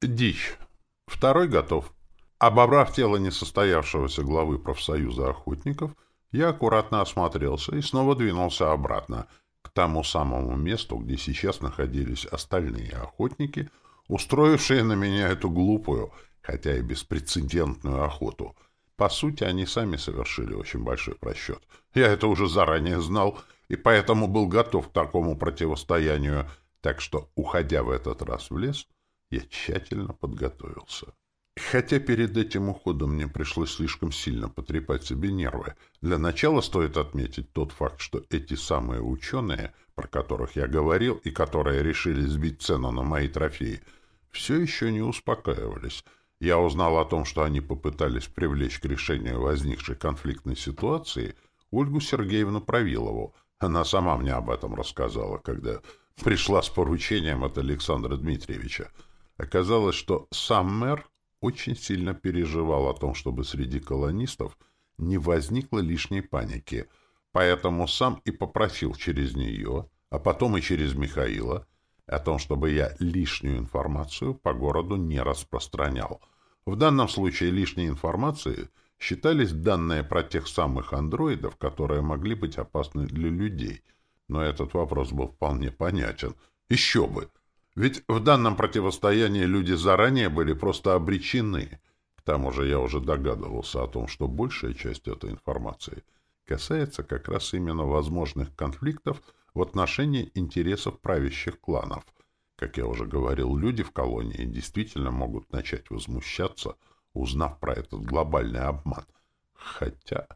Дичь. Второй готов. Обобрав тело несостоявшегося главы профсоюза охотников, я аккуратно осмотрелся и снова двинулся обратно, к тому самому месту, где сейчас находились остальные охотники, устроившие на меня эту глупую, хотя и беспрецедентную охоту. По сути, они сами совершили очень большой просчет. Я это уже заранее знал, и поэтому был готов к такому противостоянию, так что, уходя в этот раз в лес, я тщательно подготовился. Хотя перед этим уходом мне пришлось слишком сильно потрепать себе нервы. Для начала стоит отметить тот факт, что эти самые ученые, про которых я говорил и которые решили сбить цену на мои трофеи, все еще не успокаивались. Я узнал о том, что они попытались привлечь к решению возникшей конфликтной ситуации Ольгу Сергеевну Правилову. Она сама мне об этом рассказала, когда пришла с поручением от Александра Дмитриевича. Оказалось, что сам мэр очень сильно переживал о том, чтобы среди колонистов не возникло лишней паники, поэтому сам и попросил через нее, а потом и через Михаила, о том, чтобы я лишнюю информацию по городу не распространял. В данном случае лишней информацией считались данные про тех самых андроидов, которые могли быть опасны для людей. Но этот вопрос был вполне понятен. Еще бы! Ведь в данном противостоянии люди заранее были просто обречены. К тому же я уже догадывался о том, что большая часть этой информации касается как раз именно возможных конфликтов в отношении интересов правящих кланов. Как я уже говорил, люди в колонии действительно могут начать возмущаться, узнав про этот глобальный обман. Хотя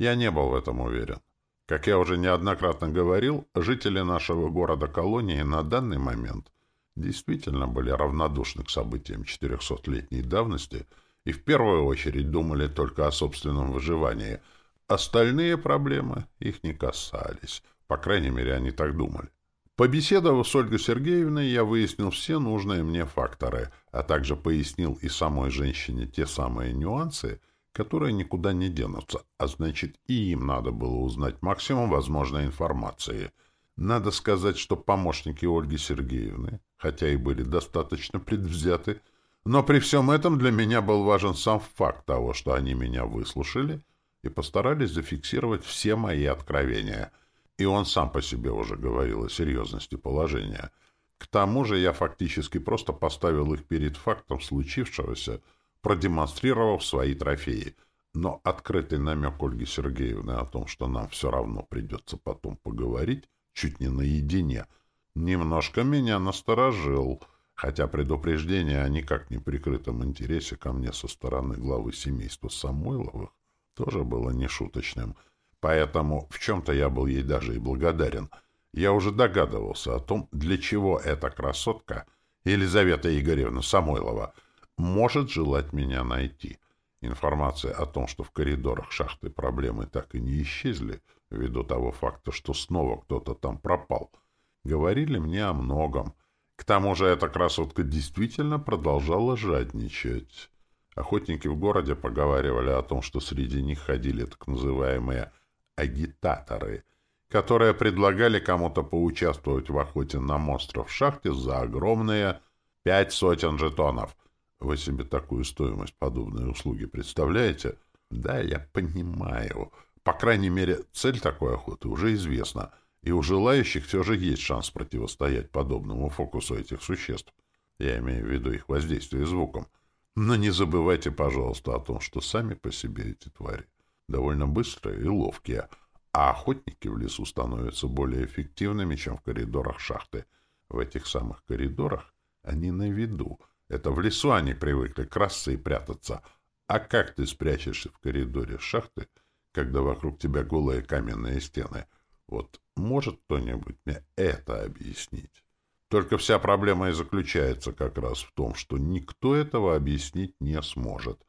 я не был в этом уверен. Как я уже неоднократно говорил, жители нашего города-колонии на данный момент – действительно были равнодушны к событиям четырехсотлетней давности и в первую очередь думали только о собственном выживании. Остальные проблемы их не касались. По крайней мере, они так думали. Побеседовав с Ольгой Сергеевной, я выяснил все нужные мне факторы, а также пояснил и самой женщине те самые нюансы, которые никуда не денутся, а значит, и им надо было узнать максимум возможной информации. Надо сказать, что помощники Ольги Сергеевны хотя и были достаточно предвзяты, но при всем этом для меня был важен сам факт того, что они меня выслушали и постарались зафиксировать все мои откровения. И он сам по себе уже говорил о серьезности положения. К тому же я фактически просто поставил их перед фактом случившегося, продемонстрировав свои трофеи. Но открытый намек Ольги Сергеевны о том, что нам все равно придется потом поговорить, чуть не наедине — немножко меня насторожил, хотя предупреждение о никак не прикрытом интересе ко мне со стороны главы семейства Самойловых тоже было нешуточным, поэтому в чем-то я был ей даже и благодарен. Я уже догадывался о том, для чего эта красотка, Елизавета Игоревна Самойлова, может желать меня найти. Информация о том, что в коридорах шахты проблемы так и не исчезли, ввиду того факта, что снова кто-то там пропал — говорили мне о многом. К тому же эта красотка действительно продолжала жадничать. Охотники в городе поговаривали о том, что среди них ходили так называемые агитаторы, которые предлагали кому-то поучаствовать в охоте на монстров в шахте за огромные пять сотен жетонов. Вы себе такую стоимость подобной услуги представляете? Да, я понимаю. По крайней мере, цель такой охоты уже известна — и у желающих все же есть шанс противостоять подобному фокусу этих существ. Я имею в виду их воздействие звуком. Но не забывайте, пожалуйста, о том, что сами по себе эти твари довольно быстрые и ловкие, а охотники в лесу становятся более эффективными, чем в коридорах шахты. В этих самых коридорах они на виду. Это в лесу они привыкли красться и прятаться. А как ты спрячешься в коридоре шахты, когда вокруг тебя голые каменные стены — вот может кто-нибудь мне это объяснить? Только вся проблема и заключается как раз в том, что никто этого объяснить не сможет.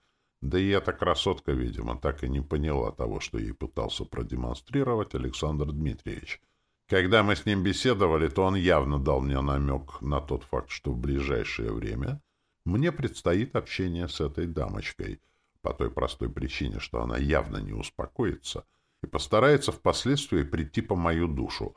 Да и эта красотка, видимо, так и не поняла того, что ей пытался продемонстрировать Александр Дмитриевич. Когда мы с ним беседовали, то он явно дал мне намек на тот факт, что в ближайшее время мне предстоит общение с этой дамочкой, по той простой причине, что она явно не успокоится — и постарается впоследствии прийти по мою душу.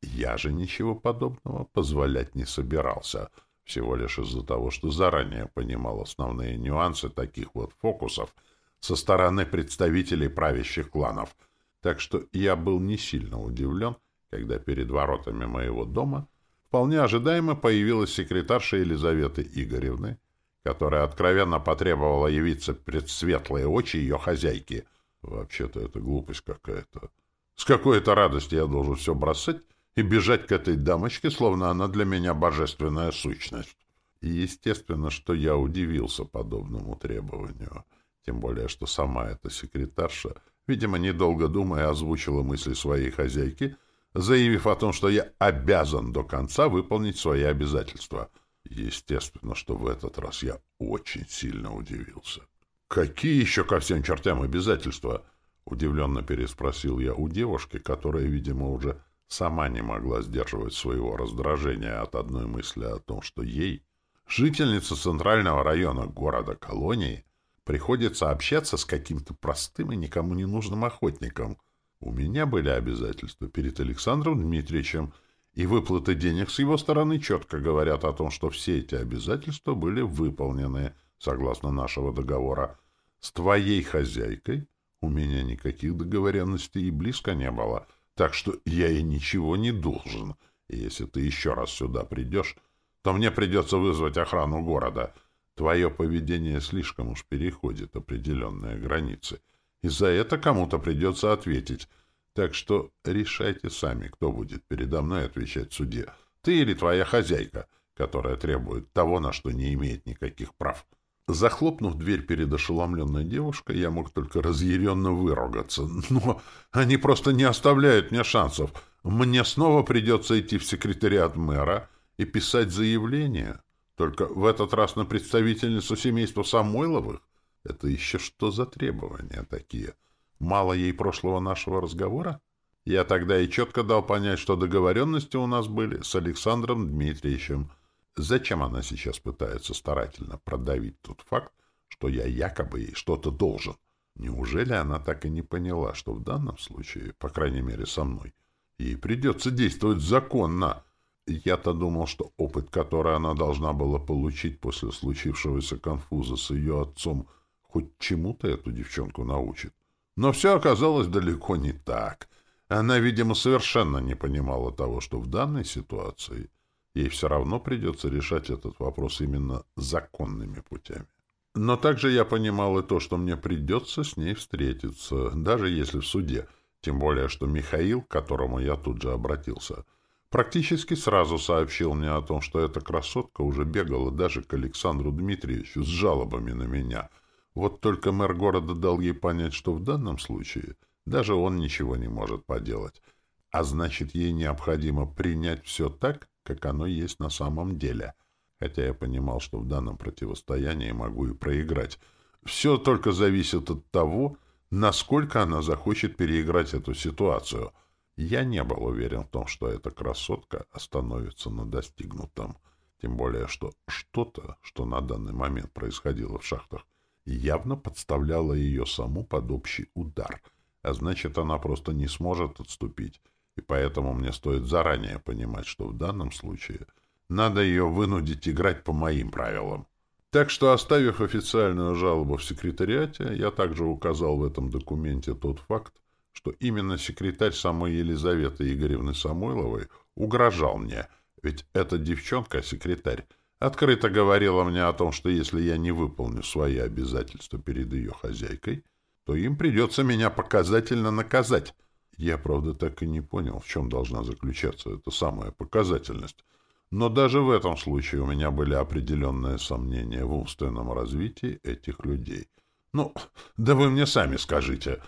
Я же ничего подобного позволять не собирался. всего лишь из-за того, что заранее понимал основные нюансы таких вот фокусов со стороны представителей правящих кланов. Так что я был не сильно удивлен, когда перед воротами моего дома вполне ожидаемо появилась секретарша Елизаветы Игоревны, которая откровенно потребовала явиться пред светлые очи ее хозяйки. Вообще-то это глупость какая-то. С какой-то радости я должен все бросать и бежать к этой дамочке, словно она для меня божественная сущность. И естественно, что я удивился подобному требованию. Тем более, что сама эта секретарша, видимо, недолго думая, озвучила мысли своей хозяйки, заявив о том, что я обязан до конца выполнить свои обязательства. Естественно, что в этот раз я очень сильно удивился. «Какие еще ко всем чертям обязательства?» — удивленно переспросил я у девушки, которая, видимо, уже сама не могла сдерживать своего раздражения от одной мысли о том, что ей, жительница центрального района города-колонии, приходится общаться с каким-то простым и никому не нужным охотником. У меня были обязательства перед Александром Дмитриевичем, и выплаты денег с его стороны четко говорят о том, что все эти обязательства были выполнены согласно нашего договора. С твоей хозяйкой у меня никаких договоренностей и близко не было — так что я ей ничего не должен. И если ты еще раз сюда придешь, то мне придется вызвать охрану города. Твое поведение слишком уж переходит определенные границы. И за это кому-то придется ответить. Так что решайте сами, кто будет передо мной отвечать в суде. Ты или твоя хозяйка, которая требует того, на что не имеет никаких прав. Захлопнув дверь перед ошеломленной девушкой, я мог только разъяренно выругаться. Но они просто не оставляют мне шансов. Мне снова придется идти в секретариат мэра и писать заявление. Только в этот раз на представительницу семейства Самойловых. Это еще что за требования такие? Мало ей прошлого нашего разговора? Я тогда и четко дал понять, что договоренности у нас были с Александром Дмитриевичем — Зачем она сейчас пытается старательно продавить тот факт, что я якобы ей что-то должен? Неужели она так и не поняла, что в данном случае, по крайней мере со мной, ей придется действовать законно? Я-то думал, что опыт, который она должна была получить после случившегося конфуза с ее отцом, хоть чему-то эту девчонку научит. Но все оказалось далеко не так. Она, видимо, совершенно не понимала того, что в данной ситуации — ей все равно придется решать этот вопрос именно законными путями. Но также я понимал и то, что мне придется с ней встретиться, даже если в суде, тем более, что Михаил, к которому я тут же обратился, практически сразу сообщил мне о том, что эта красотка уже бегала даже к Александру Дмитриевичу с жалобами на меня. Вот только мэр города дал ей понять, что в данном случае даже он ничего не может поделать, а значит, ей необходимо принять все так, как оно есть на самом деле. Хотя я понимал, что в данном противостоянии могу и проиграть. Все только зависит от того, насколько она захочет переиграть эту ситуацию. Я не был уверен в том, что эта красотка остановится на достигнутом. Тем более, что что-то, что на данный момент происходило в шахтах, явно подставляло ее саму под общий удар, а значит, она просто не сможет отступить. И поэтому мне стоит заранее понимать, что в данном случае надо ее вынудить играть по моим правилам. Так что, оставив официальную жалобу в секретариате, я также указал в этом документе тот факт, что именно секретарь самой Елизаветы Игоревны Самойловой угрожал мне, ведь эта девчонка, секретарь, открыто говорила мне о том, что если я не выполню свои обязательства перед ее хозяйкой, то им придется меня показательно наказать, я, правда, так и не понял, в чем должна заключаться эта самая показательность. Но даже в этом случае у меня были определенные сомнения в умственном развитии этих людей. Ну, да вы мне сами скажите.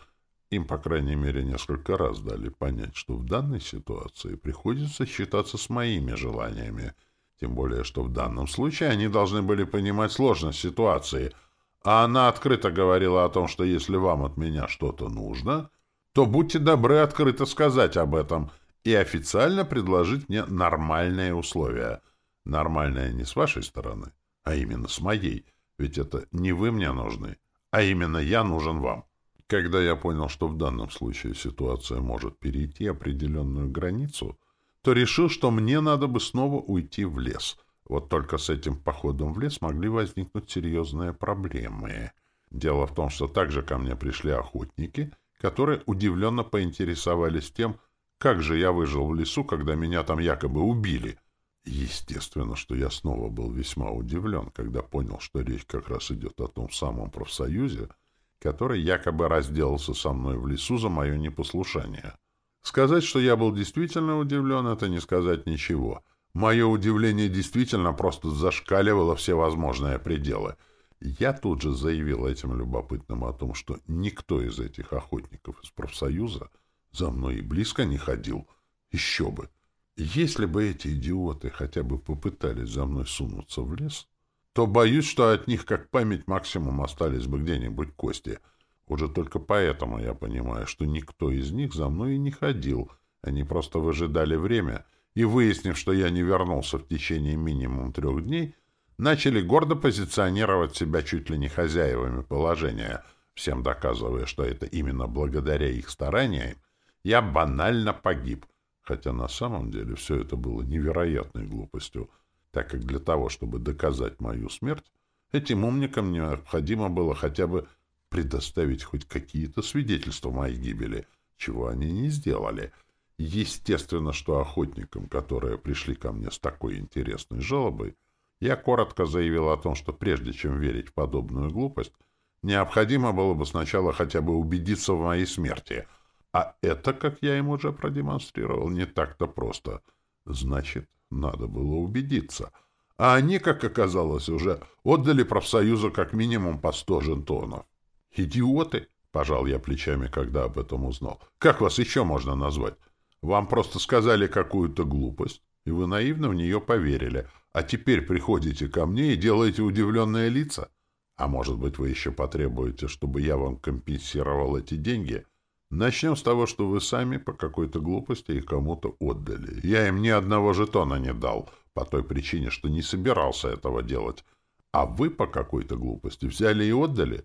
Им, по крайней мере, несколько раз дали понять, что в данной ситуации приходится считаться с моими желаниями. Тем более, что в данном случае они должны были понимать сложность ситуации. А она открыто говорила о том, что если вам от меня что-то нужно, то будьте добры открыто сказать об этом и официально предложить мне нормальные условия. Нормальные не с вашей стороны, а именно с моей, ведь это не вы мне нужны, а именно я нужен вам. Когда я понял, что в данном случае ситуация может перейти определенную границу, то решил, что мне надо бы снова уйти в лес, Вот только с этим походом в лес могли возникнуть серьезные проблемы. Дело в том, что также ко мне пришли охотники, которые удивленно поинтересовались тем, как же я выжил в лесу, когда меня там якобы убили. Естественно, что я снова был весьма удивлен, когда понял, что речь как раз идет о том самом профсоюзе, который якобы разделался со мной в лесу за мое непослушание. Сказать, что я был действительно удивлен, это не сказать ничего. Мое удивление действительно просто зашкаливало все возможные пределы. Я тут же заявил этим любопытным о том, что никто из этих охотников из профсоюза за мной и близко не ходил. Еще бы! Если бы эти идиоты хотя бы попытались за мной сунуться в лес, то боюсь, что от них как память максимум остались бы где-нибудь кости — уже только поэтому я понимаю, что никто из них за мной и не ходил. Они просто выжидали время и, выяснив, что я не вернулся в течение минимум трех дней, начали гордо позиционировать себя чуть ли не хозяевами положения, всем доказывая, что это именно благодаря их стараниям я банально погиб. Хотя на самом деле все это было невероятной глупостью, так как для того, чтобы доказать мою смерть, этим умникам необходимо было хотя бы предоставить хоть какие-то свидетельства моей гибели, чего они не сделали. Естественно, что охотникам, которые пришли ко мне с такой интересной жалобой, я коротко заявил о том, что прежде чем верить в подобную глупость, необходимо было бы сначала хотя бы убедиться в моей смерти. А это, как я им уже продемонстрировал, не так-то просто. Значит, надо было убедиться. А они, как оказалось, уже отдали профсоюзу как минимум по сто жентонов. «Идиоты!» — пожал я плечами, когда об этом узнал. «Как вас еще можно назвать? Вам просто сказали какую-то глупость, и вы наивно в нее поверили, а теперь приходите ко мне и делаете удивленные лица? А может быть, вы еще потребуете, чтобы я вам компенсировал эти деньги?» Начнем с того, что вы сами по какой-то глупости их кому-то отдали. Я им ни одного жетона не дал, по той причине, что не собирался этого делать. А вы по какой-то глупости взяли и отдали?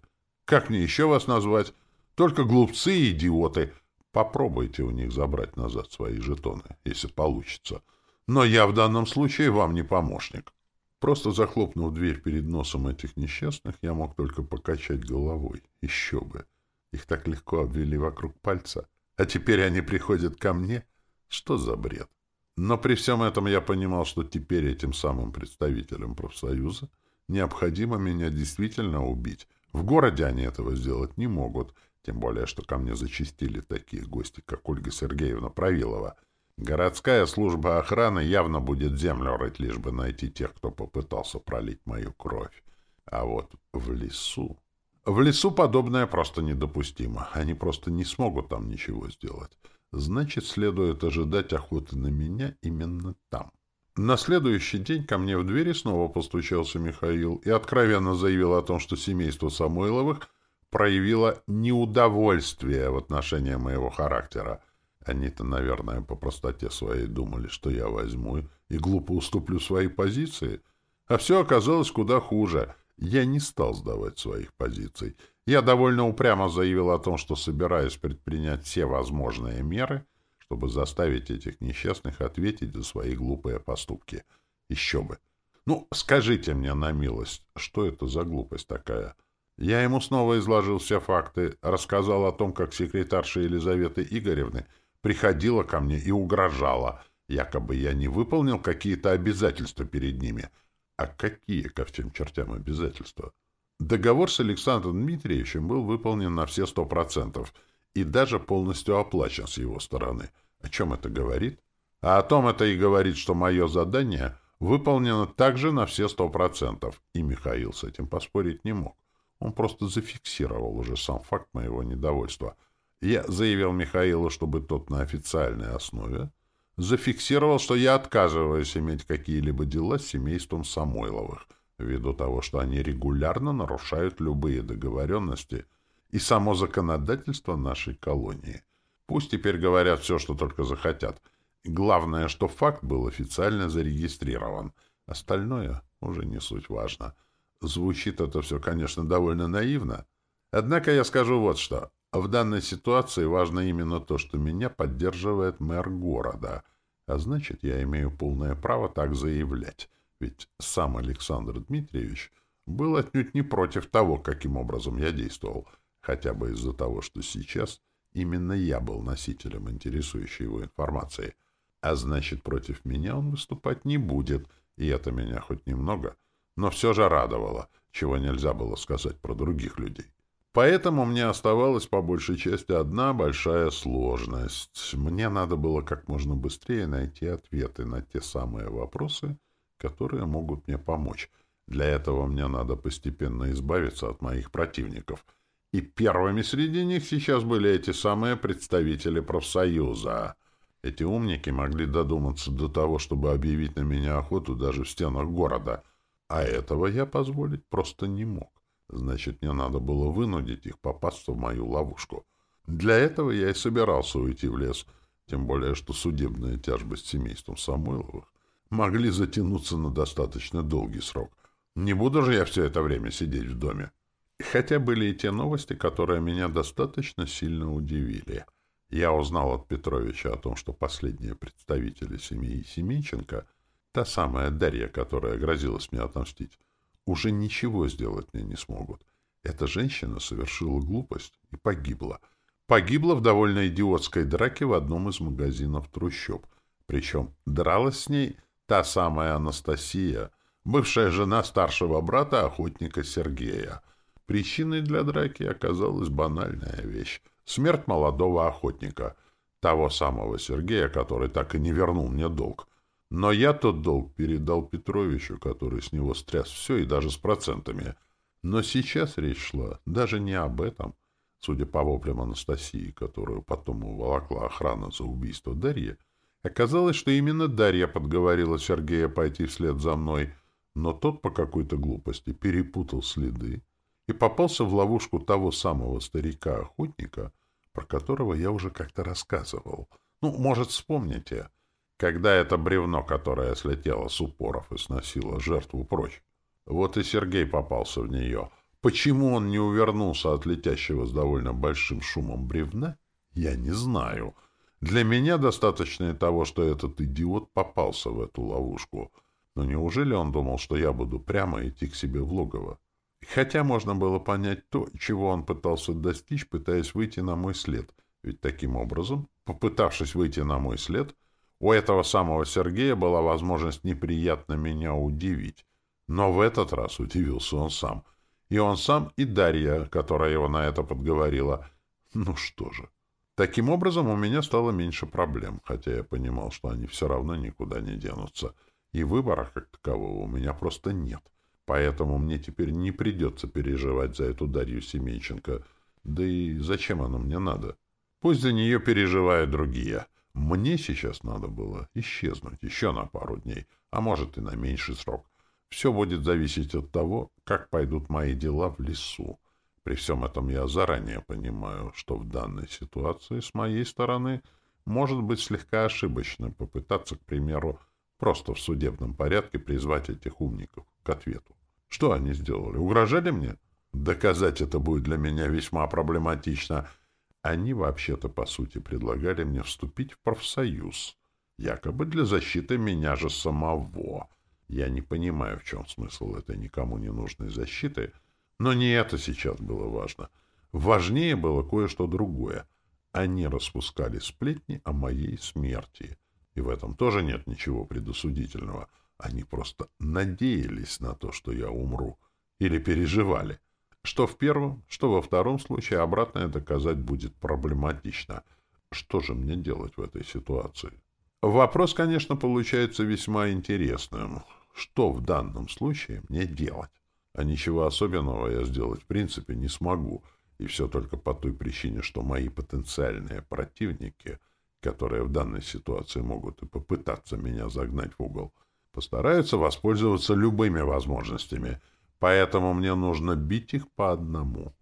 Как мне еще вас назвать? Только глупцы и идиоты. Попробуйте у них забрать назад свои жетоны, если получится. Но я в данном случае вам не помощник. Просто захлопнув дверь перед носом этих несчастных, я мог только покачать головой. Еще бы. Их так легко обвели вокруг пальца. А теперь они приходят ко мне? Что за бред? Но при всем этом я понимал, что теперь этим самым представителям профсоюза необходимо меня действительно убить, в городе они этого сделать не могут, тем более, что ко мне зачастили такие гости, как Ольга Сергеевна Правилова. Городская служба охраны явно будет землю рыть, лишь бы найти тех, кто попытался пролить мою кровь. А вот в лесу... В лесу подобное просто недопустимо. Они просто не смогут там ничего сделать. Значит, следует ожидать охоты на меня именно там. На следующий день ко мне в двери снова постучался Михаил и откровенно заявил о том, что семейство Самойловых проявило неудовольствие в отношении моего характера. Они-то, наверное, по простоте своей думали, что я возьму и глупо уступлю свои позиции. А все оказалось куда хуже. Я не стал сдавать своих позиций. Я довольно упрямо заявил о том, что собираюсь предпринять все возможные меры — чтобы заставить этих несчастных ответить за свои глупые поступки. Еще бы. Ну, скажите мне на милость, что это за глупость такая? Я ему снова изложил все факты, рассказал о том, как секретарша Елизаветы Игоревны приходила ко мне и угрожала. Якобы я не выполнил какие-то обязательства перед ними. А какие ко всем чертям обязательства? Договор с Александром Дмитриевичем был выполнен на все сто процентов — и даже полностью оплачен с его стороны. О чем это говорит? А о том это и говорит, что мое задание выполнено также на все сто процентов, и Михаил с этим поспорить не мог. Он просто зафиксировал уже сам факт моего недовольства. Я заявил Михаилу, чтобы тот на официальной основе зафиксировал, что я отказываюсь иметь какие-либо дела с семейством Самойловых, ввиду того, что они регулярно нарушают любые договоренности — и само законодательство нашей колонии. Пусть теперь говорят все, что только захотят. Главное, что факт был официально зарегистрирован. Остальное уже не суть важно. Звучит это все, конечно, довольно наивно. Однако я скажу вот что. В данной ситуации важно именно то, что меня поддерживает мэр города. А значит, я имею полное право так заявлять. Ведь сам Александр Дмитриевич был отнюдь не против того, каким образом я действовал, хотя бы из-за того, что сейчас именно я был носителем интересующей его информации. А значит, против меня он выступать не будет, и это меня хоть немного, но все же радовало, чего нельзя было сказать про других людей. Поэтому мне оставалась по большей части одна большая сложность. Мне надо было как можно быстрее найти ответы на те самые вопросы, которые могут мне помочь. Для этого мне надо постепенно избавиться от моих противников. И первыми среди них сейчас были эти самые представители профсоюза. Эти умники могли додуматься до того, чтобы объявить на меня охоту даже в стенах города. А этого я позволить просто не мог. Значит, мне надо было вынудить их попасться в мою ловушку. Для этого я и собирался уйти в лес, тем более, что судебная тяжба с семейством Самойловых могли затянуться на достаточно долгий срок. Не буду же я все это время сидеть в доме. Хотя были и те новости, которые меня достаточно сильно удивили. Я узнал от Петровича о том, что последние представители семьи Семенченко, та самая Дарья, которая грозилась мне отомстить, уже ничего сделать мне не смогут. Эта женщина совершила глупость и погибла. Погибла в довольно идиотской драке в одном из магазинов трущоб. Причем дралась с ней та самая Анастасия, бывшая жена старшего брата охотника Сергея. Причиной для драки оказалась банальная вещь — смерть молодого охотника, того самого Сергея, который так и не вернул мне долг. Но я тот долг передал Петровичу, который с него стряс все и даже с процентами. Но сейчас речь шла даже не об этом. Судя по воплям Анастасии, которую потом уволокла охрана за убийство Дарьи, оказалось, что именно Дарья подговорила Сергея пойти вслед за мной, но тот по какой-то глупости перепутал следы и попался в ловушку того самого старика-охотника, про которого я уже как-то рассказывал. Ну, может, вспомните — когда это бревно, которое слетело с упоров и сносило жертву прочь. Вот и Сергей попался в нее. Почему он не увернулся от летящего с довольно большим шумом бревна, я не знаю. Для меня достаточно и того, что этот идиот попался в эту ловушку. Но неужели он думал, что я буду прямо идти к себе в логово? Хотя можно было понять то, чего он пытался достичь, пытаясь выйти на мой след. Ведь таким образом, попытавшись выйти на мой след, у этого самого Сергея была возможность неприятно меня удивить. Но в этот раз удивился он сам. И он сам, и Дарья, которая его на это подговорила. Ну что же. Таким образом, у меня стало меньше проблем, хотя я понимал, что они все равно никуда не денутся. И выбора как такового у меня просто нет. Поэтому мне теперь не придется переживать за эту Дарью Семейченко. Да и зачем она мне надо? Пусть за нее переживают другие. — мне сейчас надо было исчезнуть еще на пару дней, а может и на меньший срок. Все будет зависеть от того, как пойдут мои дела в лесу. При всем этом я заранее понимаю, что в данной ситуации с моей стороны может быть слегка ошибочно попытаться, к примеру, просто в судебном порядке призвать этих умников к ответу. Что они сделали? Угрожали мне? Доказать это будет для меня весьма проблематично — они вообще-то, по сути, предлагали мне вступить в профсоюз, якобы для защиты меня же самого. Я не понимаю, в чем смысл этой никому не нужной защиты, но не это сейчас было важно. Важнее было кое-что другое. Они распускали сплетни о моей смерти. И в этом тоже нет ничего предосудительного. Они просто надеялись на то, что я умру. Или переживали. Что в первом, что во втором случае обратное доказать будет проблематично. Что же мне делать в этой ситуации? Вопрос, конечно, получается весьма интересным. Что в данном случае мне делать? А ничего особенного я сделать в принципе не смогу. И все только по той причине, что мои потенциальные противники, которые в данной ситуации могут и попытаться меня загнать в угол, постараются воспользоваться любыми возможностями — поэтому мне нужно бить их по одному.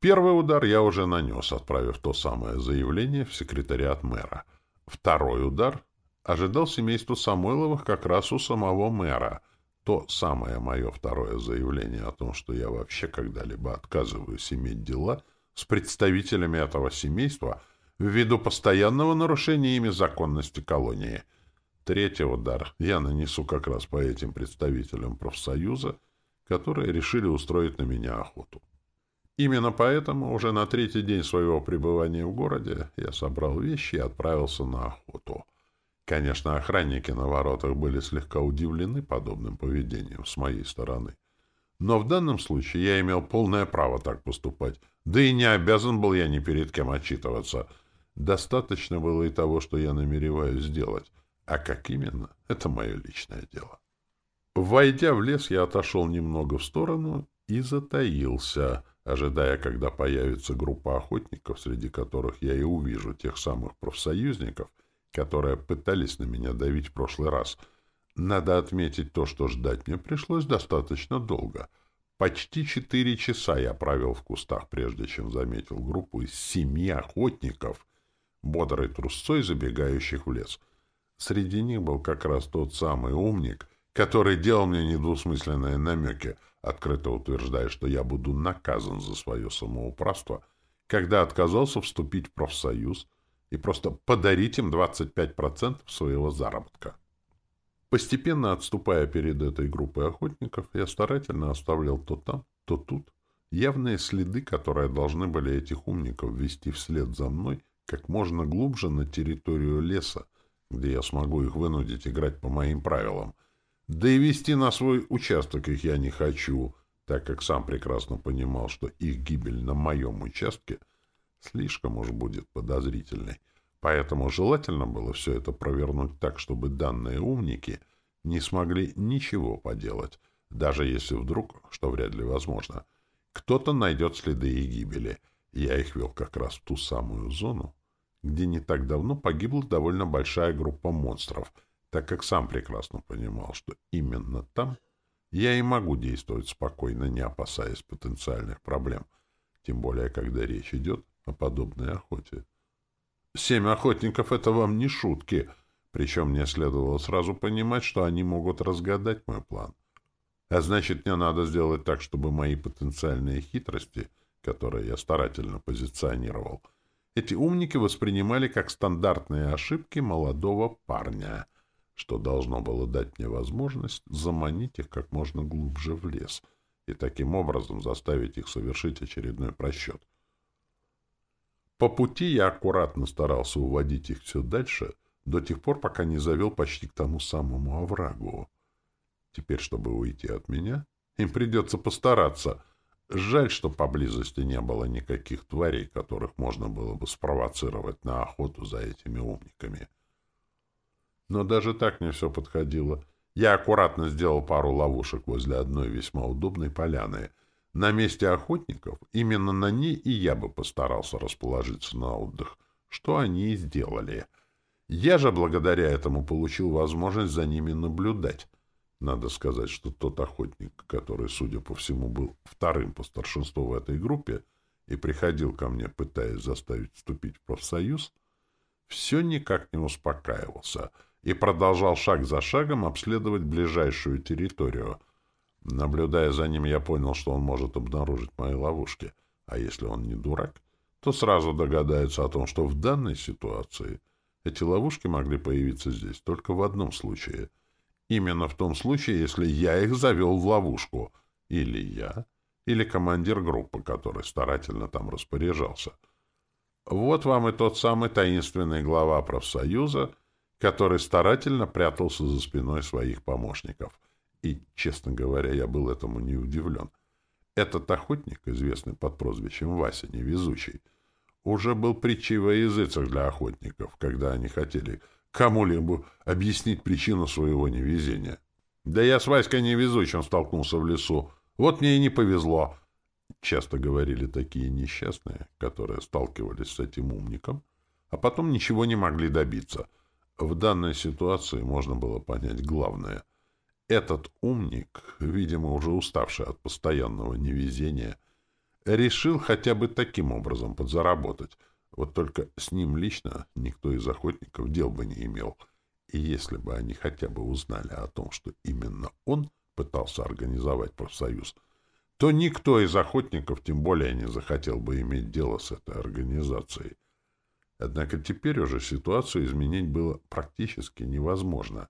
Первый удар я уже нанес, отправив то самое заявление в секретариат мэра. Второй удар ожидал семейству Самойловых как раз у самого мэра. То самое мое второе заявление о том, что я вообще когда-либо отказываюсь иметь дела с представителями этого семейства ввиду постоянного нарушения ими законности колонии. Третий удар я нанесу как раз по этим представителям профсоюза, которые решили устроить на меня охоту. Именно поэтому уже на третий день своего пребывания в городе я собрал вещи и отправился на охоту. Конечно, охранники на воротах были слегка удивлены подобным поведением с моей стороны. Но в данном случае я имел полное право так поступать, да и не обязан был я ни перед кем отчитываться. Достаточно было и того, что я намереваюсь сделать. А как именно, это мое личное дело. Войдя в лес, я отошел немного в сторону и затаился — ожидая, когда появится группа охотников, среди которых я и увижу тех самых профсоюзников, которые пытались на меня давить в прошлый раз. Надо отметить то, что ждать мне пришлось достаточно долго. Почти четыре часа я провел в кустах, прежде чем заметил группу из семи охотников, бодрой трусцой забегающих в лес. Среди них был как раз тот самый умник, который делал мне недвусмысленные намеки — открыто утверждая, что я буду наказан за свое самоуправство, когда отказался вступить в профсоюз и просто подарить им 25% своего заработка. Постепенно отступая перед этой группой охотников, я старательно оставлял то там, то тут явные следы, которые должны были этих умников ввести вслед за мной как можно глубже на территорию леса, где я смогу их вынудить играть по моим правилам — да и вести на свой участок их я не хочу, так как сам прекрасно понимал, что их гибель на моем участке слишком уж будет подозрительной. Поэтому желательно было все это провернуть так, чтобы данные умники не смогли ничего поделать, даже если вдруг, что вряд ли возможно, кто-то найдет следы их гибели. Я их вел как раз в ту самую зону, где не так давно погибла довольно большая группа монстров — так как сам прекрасно понимал, что именно там я и могу действовать спокойно, не опасаясь потенциальных проблем, тем более, когда речь идет о подобной охоте. Семь охотников — это вам не шутки, причем мне следовало сразу понимать, что они могут разгадать мой план. А значит, мне надо сделать так, чтобы мои потенциальные хитрости, которые я старательно позиционировал, эти умники воспринимали как стандартные ошибки молодого парня — что должно было дать мне возможность заманить их как можно глубже в лес и таким образом заставить их совершить очередной просчет. По пути я аккуратно старался уводить их все дальше, до тех пор, пока не завел почти к тому самому оврагу. Теперь, чтобы уйти от меня, им придется постараться. Жаль, что поблизости не было никаких тварей, которых можно было бы спровоцировать на охоту за этими умниками. — но даже так не все подходило. Я аккуратно сделал пару ловушек возле одной весьма удобной поляны. На месте охотников именно на ней и я бы постарался расположиться на отдых, что они и сделали. Я же благодаря этому получил возможность за ними наблюдать. Надо сказать, что тот охотник, который, судя по всему, был вторым по старшинству в этой группе и приходил ко мне, пытаясь заставить вступить в профсоюз, все никак не успокаивался — и продолжал шаг за шагом обследовать ближайшую территорию. Наблюдая за ним, я понял, что он может обнаружить мои ловушки. А если он не дурак, то сразу догадается о том, что в данной ситуации эти ловушки могли появиться здесь только в одном случае. Именно в том случае, если я их завел в ловушку. Или я, или командир группы, который старательно там распоряжался. Вот вам и тот самый таинственный глава профсоюза — который старательно прятался за спиной своих помощников. И, честно говоря, я был этому не удивлен. Этот охотник, известный под прозвищем Вася Невезучий, уже был притчей во языцах для охотников, когда они хотели кому-либо объяснить причину своего невезения. «Да я с Васькой невезучим столкнулся в лесу. Вот мне и не повезло», — часто говорили такие несчастные, которые сталкивались с этим умником, а потом ничего не могли добиться — в данной ситуации можно было понять главное. Этот умник, видимо, уже уставший от постоянного невезения, решил хотя бы таким образом подзаработать. Вот только с ним лично никто из охотников дел бы не имел. И если бы они хотя бы узнали о том, что именно он пытался организовать профсоюз, то никто из охотников тем более не захотел бы иметь дело с этой организацией. Однако теперь уже ситуацию изменить было практически невозможно.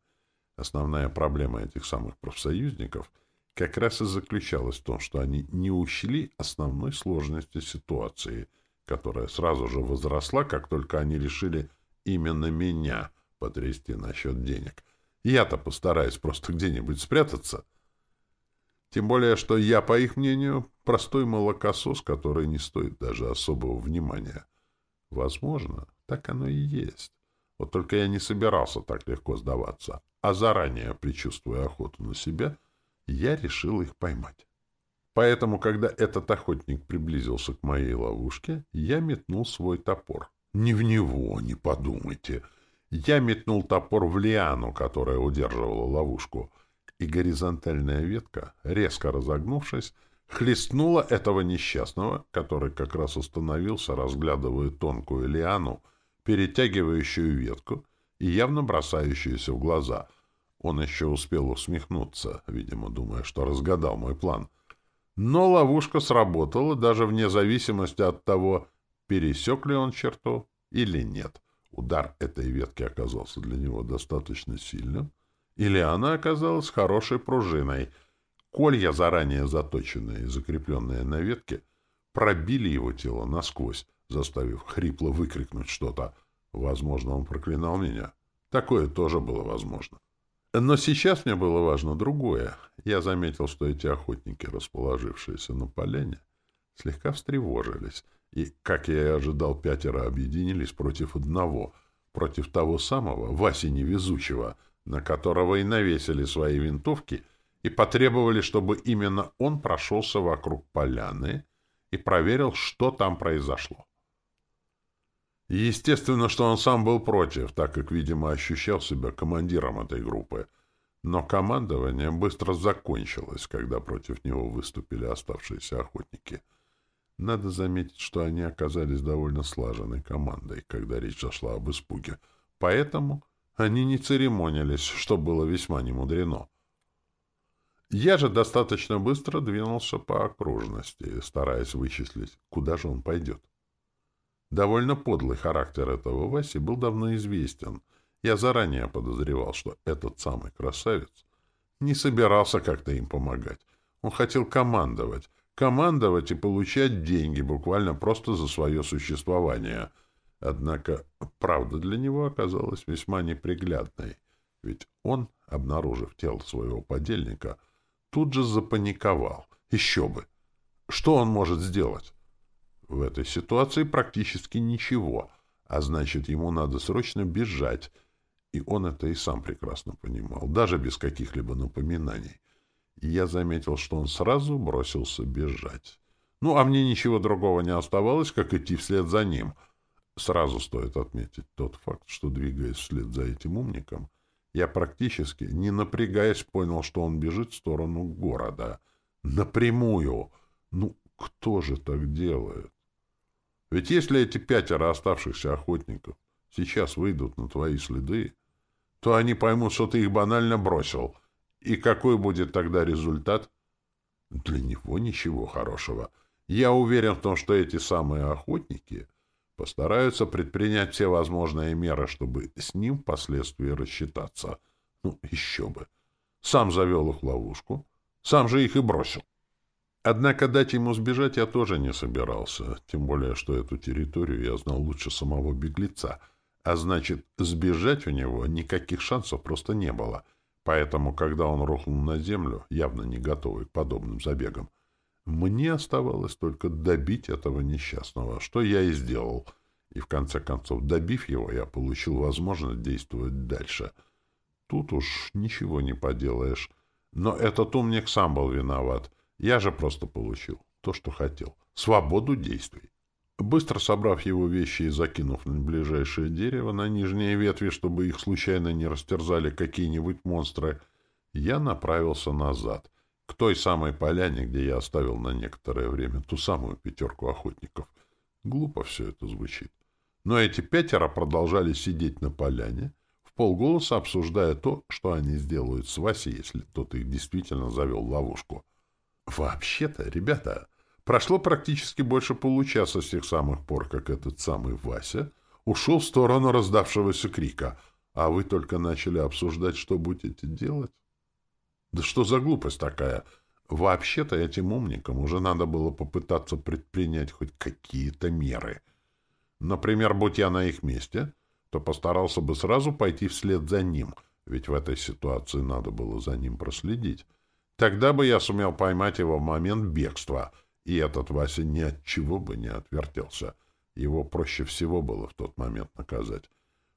Основная проблема этих самых профсоюзников как раз и заключалась в том, что они не учли основной сложности ситуации, которая сразу же возросла, как только они решили именно меня потрясти насчет денег. Я-то постараюсь просто где-нибудь спрятаться. Тем более, что я, по их мнению, простой молокосос, который не стоит даже особого внимания. Возможно, так оно и есть. Вот только я не собирался так легко сдаваться, а заранее, предчувствуя охоту на себя, я решил их поймать. Поэтому, когда этот охотник приблизился к моей ловушке, я метнул свой топор. Не в него, не подумайте. Я метнул топор в лиану, которая удерживала ловушку, и горизонтальная ветка, резко разогнувшись, хлестнула этого несчастного, который как раз остановился, разглядывая тонкую лиану, перетягивающую ветку и явно бросающуюся в глаза. Он еще успел усмехнуться, видимо, думая, что разгадал мой план. Но ловушка сработала даже вне зависимости от того, пересек ли он черту или нет. Удар этой ветки оказался для него достаточно сильным, или она оказалась хорошей пружиной — Колья, заранее заточенные и закрепленные на ветке, пробили его тело насквозь, заставив хрипло выкрикнуть что-то. Возможно, он проклинал меня. Такое тоже было возможно. Но сейчас мне было важно другое. Я заметил, что эти охотники, расположившиеся на поляне, слегка встревожились, и, как я и ожидал, пятеро объединились против одного, против того самого Васи Невезучего, на которого и навесили свои винтовки — и потребовали, чтобы именно он прошелся вокруг поляны и проверил, что там произошло. Естественно, что он сам был против, так как, видимо, ощущал себя командиром этой группы. Но командование быстро закончилось, когда против него выступили оставшиеся охотники. Надо заметить, что они оказались довольно слаженной командой, когда речь зашла об испуге. Поэтому они не церемонились, что было весьма немудрено. Я же достаточно быстро двинулся по окружности, стараясь вычислить, куда же он пойдет. Довольно подлый характер этого Васи был давно известен. Я заранее подозревал, что этот самый красавец не собирался как-то им помогать. Он хотел командовать. Командовать и получать деньги буквально просто за свое существование. Однако правда для него оказалась весьма неприглядной. Ведь он, обнаружив тело своего подельника, — тут же запаниковал. Еще бы! Что он может сделать? В этой ситуации практически ничего, а значит, ему надо срочно бежать, и он это и сам прекрасно понимал, даже без каких-либо напоминаний. И я заметил, что он сразу бросился бежать. Ну, а мне ничего другого не оставалось, как идти вслед за ним. Сразу стоит отметить тот факт, что, двигаясь вслед за этим умником, я практически, не напрягаясь, понял, что он бежит в сторону города. Напрямую. Ну, кто же так делает? Ведь если эти пятеро оставшихся охотников сейчас выйдут на твои следы, то они поймут, что ты их банально бросил. И какой будет тогда результат? Для него ничего хорошего. Я уверен в том, что эти самые охотники Постараются предпринять все возможные меры, чтобы с ним впоследствии рассчитаться. Ну, еще бы. Сам завел их в ловушку, сам же их и бросил. Однако дать ему сбежать я тоже не собирался, тем более, что эту территорию я знал лучше самого беглеца, а значит, сбежать у него никаких шансов просто не было. Поэтому, когда он рухнул на землю, явно не готовый к подобным забегам, мне оставалось только добить этого несчастного, что я и сделал. И в конце концов, добив его, я получил возможность действовать дальше. Тут уж ничего не поделаешь. Но этот умник сам был виноват. Я же просто получил то, что хотел. Свободу действий. Быстро собрав его вещи и закинув на ближайшее дерево, на нижние ветви, чтобы их случайно не растерзали какие-нибудь монстры, я направился назад к той самой поляне, где я оставил на некоторое время ту самую пятерку охотников. Глупо все это звучит. Но эти пятеро продолжали сидеть на поляне, в полголоса обсуждая то, что они сделают с Васей, если тот их действительно завел в ловушку. Вообще-то, ребята, прошло практически больше получаса с тех самых пор, как этот самый Вася ушел в сторону раздавшегося крика. А вы только начали обсуждать, что будете делать? Да что за глупость такая? Вообще-то этим умникам уже надо было попытаться предпринять хоть какие-то меры. Например, будь я на их месте, то постарался бы сразу пойти вслед за ним, ведь в этой ситуации надо было за ним проследить. Тогда бы я сумел поймать его в момент бегства, и этот Вася ни от чего бы не отвертелся. Его проще всего было в тот момент наказать.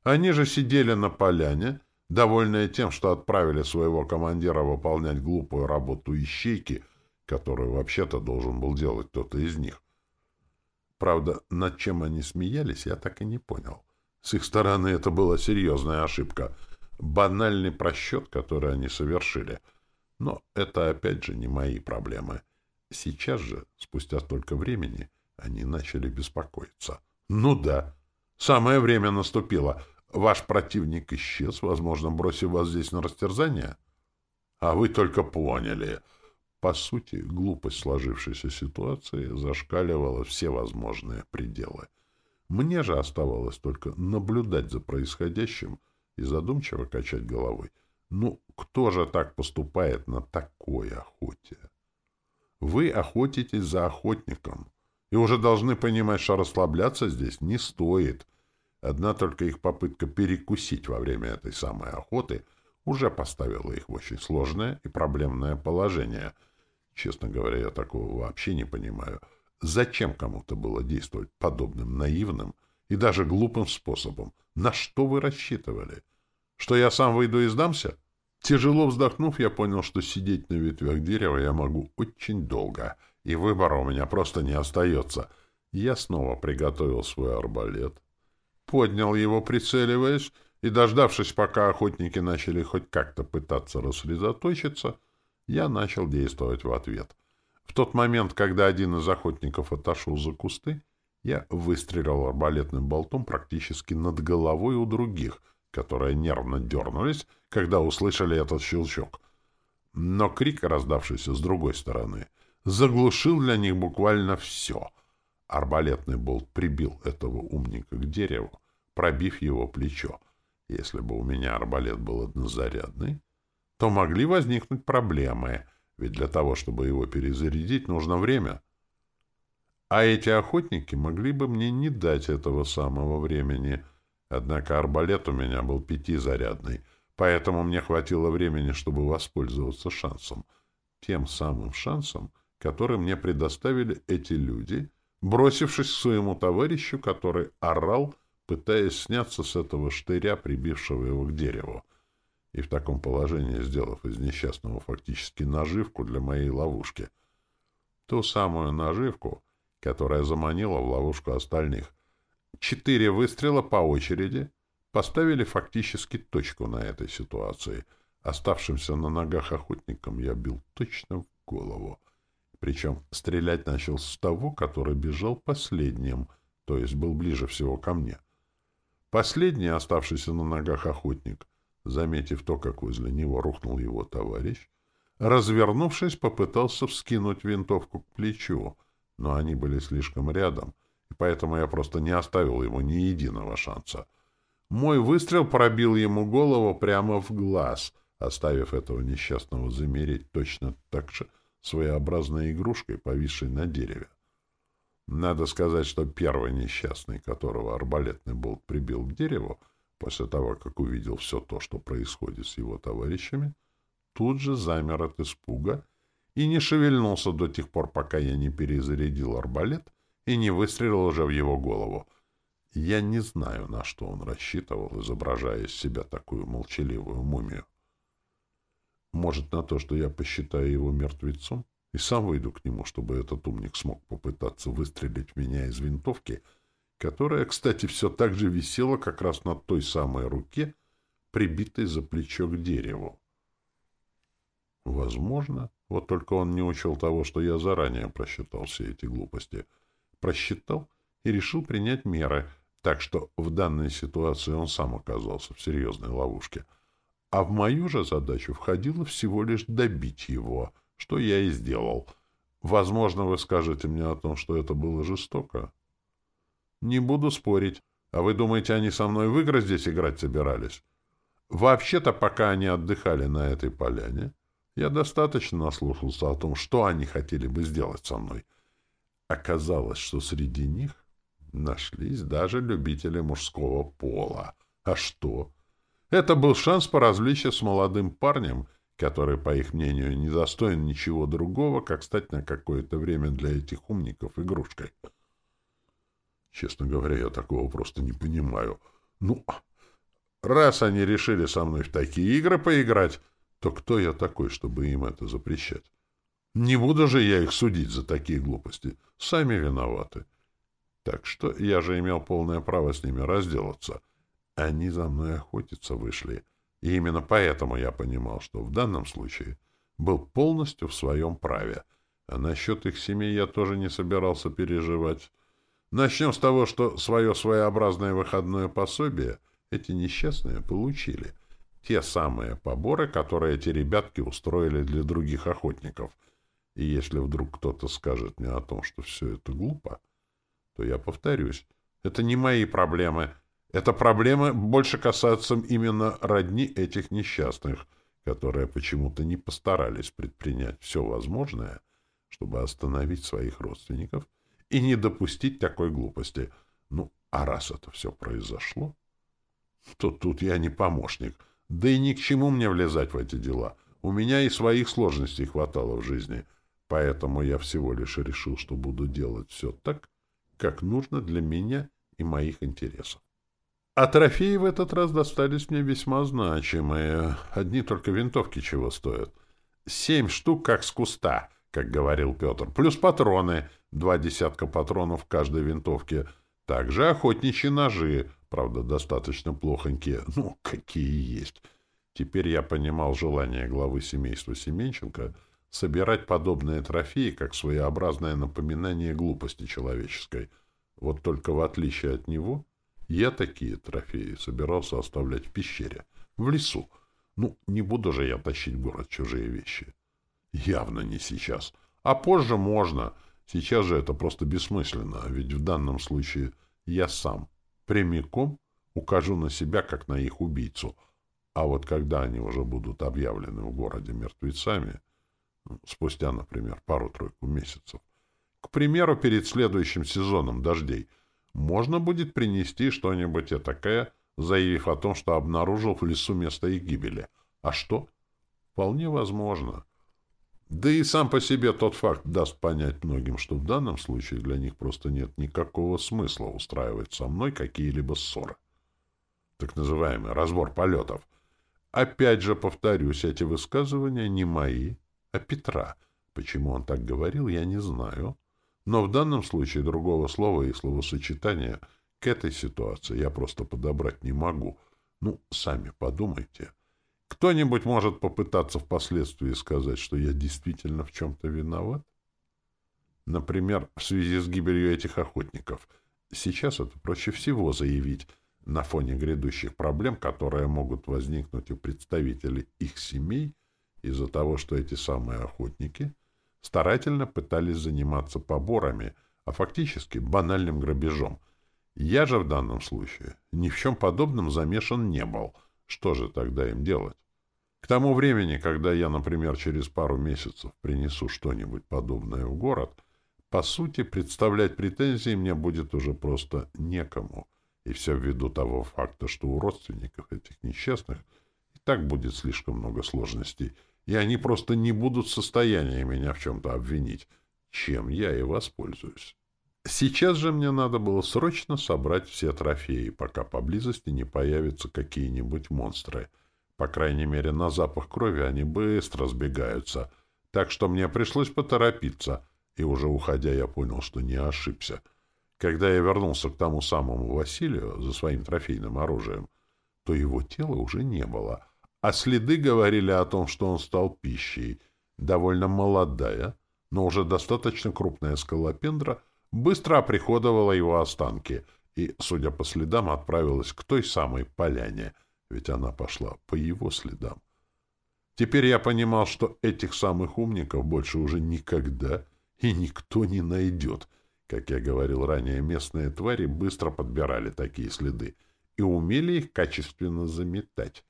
Они же сидели на поляне, довольные тем, что отправили своего командира выполнять глупую работу ищейки, которую вообще-то должен был делать кто-то из них. Правда, над чем они смеялись, я так и не понял. С их стороны это была серьезная ошибка, банальный просчет, который они совершили. Но это, опять же, не мои проблемы. Сейчас же, спустя столько времени, они начали беспокоиться. Ну да, самое время наступило — Ваш противник исчез, возможно, бросив вас здесь на растерзание? А вы только поняли. По сути, глупость сложившейся ситуации зашкаливала все возможные пределы. Мне же оставалось только наблюдать за происходящим и задумчиво качать головой. Ну, кто же так поступает на такой охоте? Вы охотитесь за охотником, и уже должны понимать, что расслабляться здесь не стоит — Одна только их попытка перекусить во время этой самой охоты уже поставила их в очень сложное и проблемное положение. Честно говоря, я такого вообще не понимаю. Зачем кому-то было действовать подобным наивным и даже глупым способом? На что вы рассчитывали? Что я сам выйду и сдамся? Тяжело вздохнув, я понял, что сидеть на ветвях дерева я могу очень долго, и выбора у меня просто не остается. Я снова приготовил свой арбалет, поднял его, прицеливаясь, и, дождавшись, пока охотники начали хоть как-то пытаться рассредоточиться, я начал действовать в ответ. В тот момент, когда один из охотников отошел за кусты, я выстрелил арбалетным болтом практически над головой у других, которые нервно дернулись, когда услышали этот щелчок. Но крик, раздавшийся с другой стороны, заглушил для них буквально все — Арбалетный болт прибил этого умника к дереву, пробив его плечо. Если бы у меня арбалет был однозарядный, то могли возникнуть проблемы, ведь для того, чтобы его перезарядить, нужно время. А эти охотники могли бы мне не дать этого самого времени. Однако арбалет у меня был пятизарядный, поэтому мне хватило времени, чтобы воспользоваться шансом. Тем самым шансом, который мне предоставили эти люди — бросившись к своему товарищу, который орал, пытаясь сняться с этого штыря, прибившего его к дереву, и в таком положении сделав из несчастного фактически наживку для моей ловушки. Ту самую наживку, которая заманила в ловушку остальных. Четыре выстрела по очереди поставили фактически точку на этой ситуации. Оставшимся на ногах охотникам я бил точно в голову. Причем стрелять начал с того, который бежал последним, то есть был ближе всего ко мне. Последний, оставшийся на ногах охотник, заметив то, как возле него рухнул его товарищ, развернувшись, попытался вскинуть винтовку к плечу, но они были слишком рядом, поэтому я просто не оставил ему ни единого шанса. Мой выстрел пробил ему голову прямо в глаз, оставив этого несчастного замереть точно так же, своеобразной игрушкой, повисшей на дереве. Надо сказать, что первый несчастный, которого арбалетный болт прибил к дереву, после того, как увидел все то, что происходит с его товарищами, тут же замер от испуга и не шевельнулся до тех пор, пока я не перезарядил арбалет и не выстрелил уже в его голову. Я не знаю, на что он рассчитывал, изображая из себя такую молчаливую мумию. Может, на то, что я посчитаю его мертвецом и сам выйду к нему, чтобы этот умник смог попытаться выстрелить в меня из винтовки, которая, кстати, все так же висела как раз на той самой руке, прибитой за плечо к дереву. Возможно. Вот только он не учел того, что я заранее просчитал все эти глупости. Просчитал и решил принять меры, так что в данной ситуации он сам оказался в серьезной ловушке — а в мою же задачу входило всего лишь добить его, что я и сделал. Возможно, вы скажете мне о том, что это было жестоко. Не буду спорить. А вы думаете, они со мной в игры здесь играть собирались? Вообще-то, пока они отдыхали на этой поляне, я достаточно наслушался о том, что они хотели бы сделать со мной. Оказалось, что среди них нашлись даже любители мужского пола. А что? Это был шанс поразвлечься с молодым парнем, который, по их мнению, не достоин ничего другого, как стать на какое-то время для этих умников игрушкой. Честно говоря, я такого просто не понимаю. Ну, раз они решили со мной в такие игры поиграть, то кто я такой, чтобы им это запрещать? Не буду же я их судить за такие глупости. Сами виноваты. Так что я же имел полное право с ними разделаться. Они за мной охотиться вышли. И именно поэтому я понимал, что в данном случае был полностью в своем праве. А насчет их семей я тоже не собирался переживать. Начнем с того, что свое своеобразное выходное пособие эти несчастные получили. Те самые поборы, которые эти ребятки устроили для других охотников. И если вдруг кто-то скажет мне о том, что все это глупо, то я повторюсь, это не мои проблемы. Это проблемы больше касаются именно родни этих несчастных, которые почему-то не постарались предпринять все возможное, чтобы остановить своих родственников и не допустить такой глупости. Ну, а раз это все произошло, то тут я не помощник. Да и ни к чему мне влезать в эти дела. У меня и своих сложностей хватало в жизни. Поэтому я всего лишь решил, что буду делать все так, как нужно для меня и моих интересов. А трофеи в этот раз достались мне весьма значимые. Одни только винтовки чего стоят. Семь штук как с куста, как говорил Петр. Плюс патроны. Два десятка патронов в каждой винтовке. Также охотничьи ножи. Правда, достаточно плохонькие. Ну, какие есть. Теперь я понимал желание главы семейства Семенченко собирать подобные трофеи как своеобразное напоминание глупости человеческой. Вот только в отличие от него, я такие трофеи собирался оставлять в пещере, в лесу. Ну, не буду же я тащить в город чужие вещи. Явно не сейчас. А позже можно. Сейчас же это просто бессмысленно, ведь в данном случае я сам прямиком укажу на себя, как на их убийцу. А вот когда они уже будут объявлены в городе мертвецами, спустя, например, пару-тройку месяцев, к примеру, перед следующим сезоном дождей, можно будет принести что-нибудь этакое, заявив о том, что обнаружил в лесу место их гибели. А что? Вполне возможно. Да и сам по себе тот факт даст понять многим, что в данном случае для них просто нет никакого смысла устраивать со мной какие-либо ссоры. Так называемый разбор полетов. Опять же повторюсь, эти высказывания не мои, а Петра. Почему он так говорил, я не знаю. Но в данном случае другого слова и словосочетания к этой ситуации я просто подобрать не могу. Ну, сами подумайте. Кто-нибудь может попытаться впоследствии сказать, что я действительно в чем-то виноват? Например, в связи с гибелью этих охотников. Сейчас это проще всего заявить на фоне грядущих проблем, которые могут возникнуть у представителей их семей из-за того, что эти самые охотники старательно пытались заниматься поборами, а фактически банальным грабежом. Я же в данном случае ни в чем подобном замешан не был. Что же тогда им делать? К тому времени, когда я, например, через пару месяцев принесу что-нибудь подобное в город, по сути, представлять претензии мне будет уже просто некому. И все ввиду того факта, что у родственников этих несчастных и так будет слишком много сложностей, и они просто не будут в состоянии меня в чем-то обвинить, чем я и воспользуюсь. Сейчас же мне надо было срочно собрать все трофеи, пока поблизости не появятся какие-нибудь монстры — по крайней мере, на запах крови они быстро сбегаются. Так что мне пришлось поторопиться. И уже уходя, я понял, что не ошибся. Когда я вернулся к тому самому Василию за своим трофейным оружием, то его тела уже не было. А следы говорили о том, что он стал пищей. Довольно молодая, но уже достаточно крупная скалопендра быстро оприходовала его останки и, судя по следам, отправилась к той самой поляне — ведь она пошла по его следам. Теперь я понимал, что этих самых умников больше уже никогда и никто не найдет. Как я говорил ранее, местные твари быстро подбирали такие следы и умели их качественно заметать.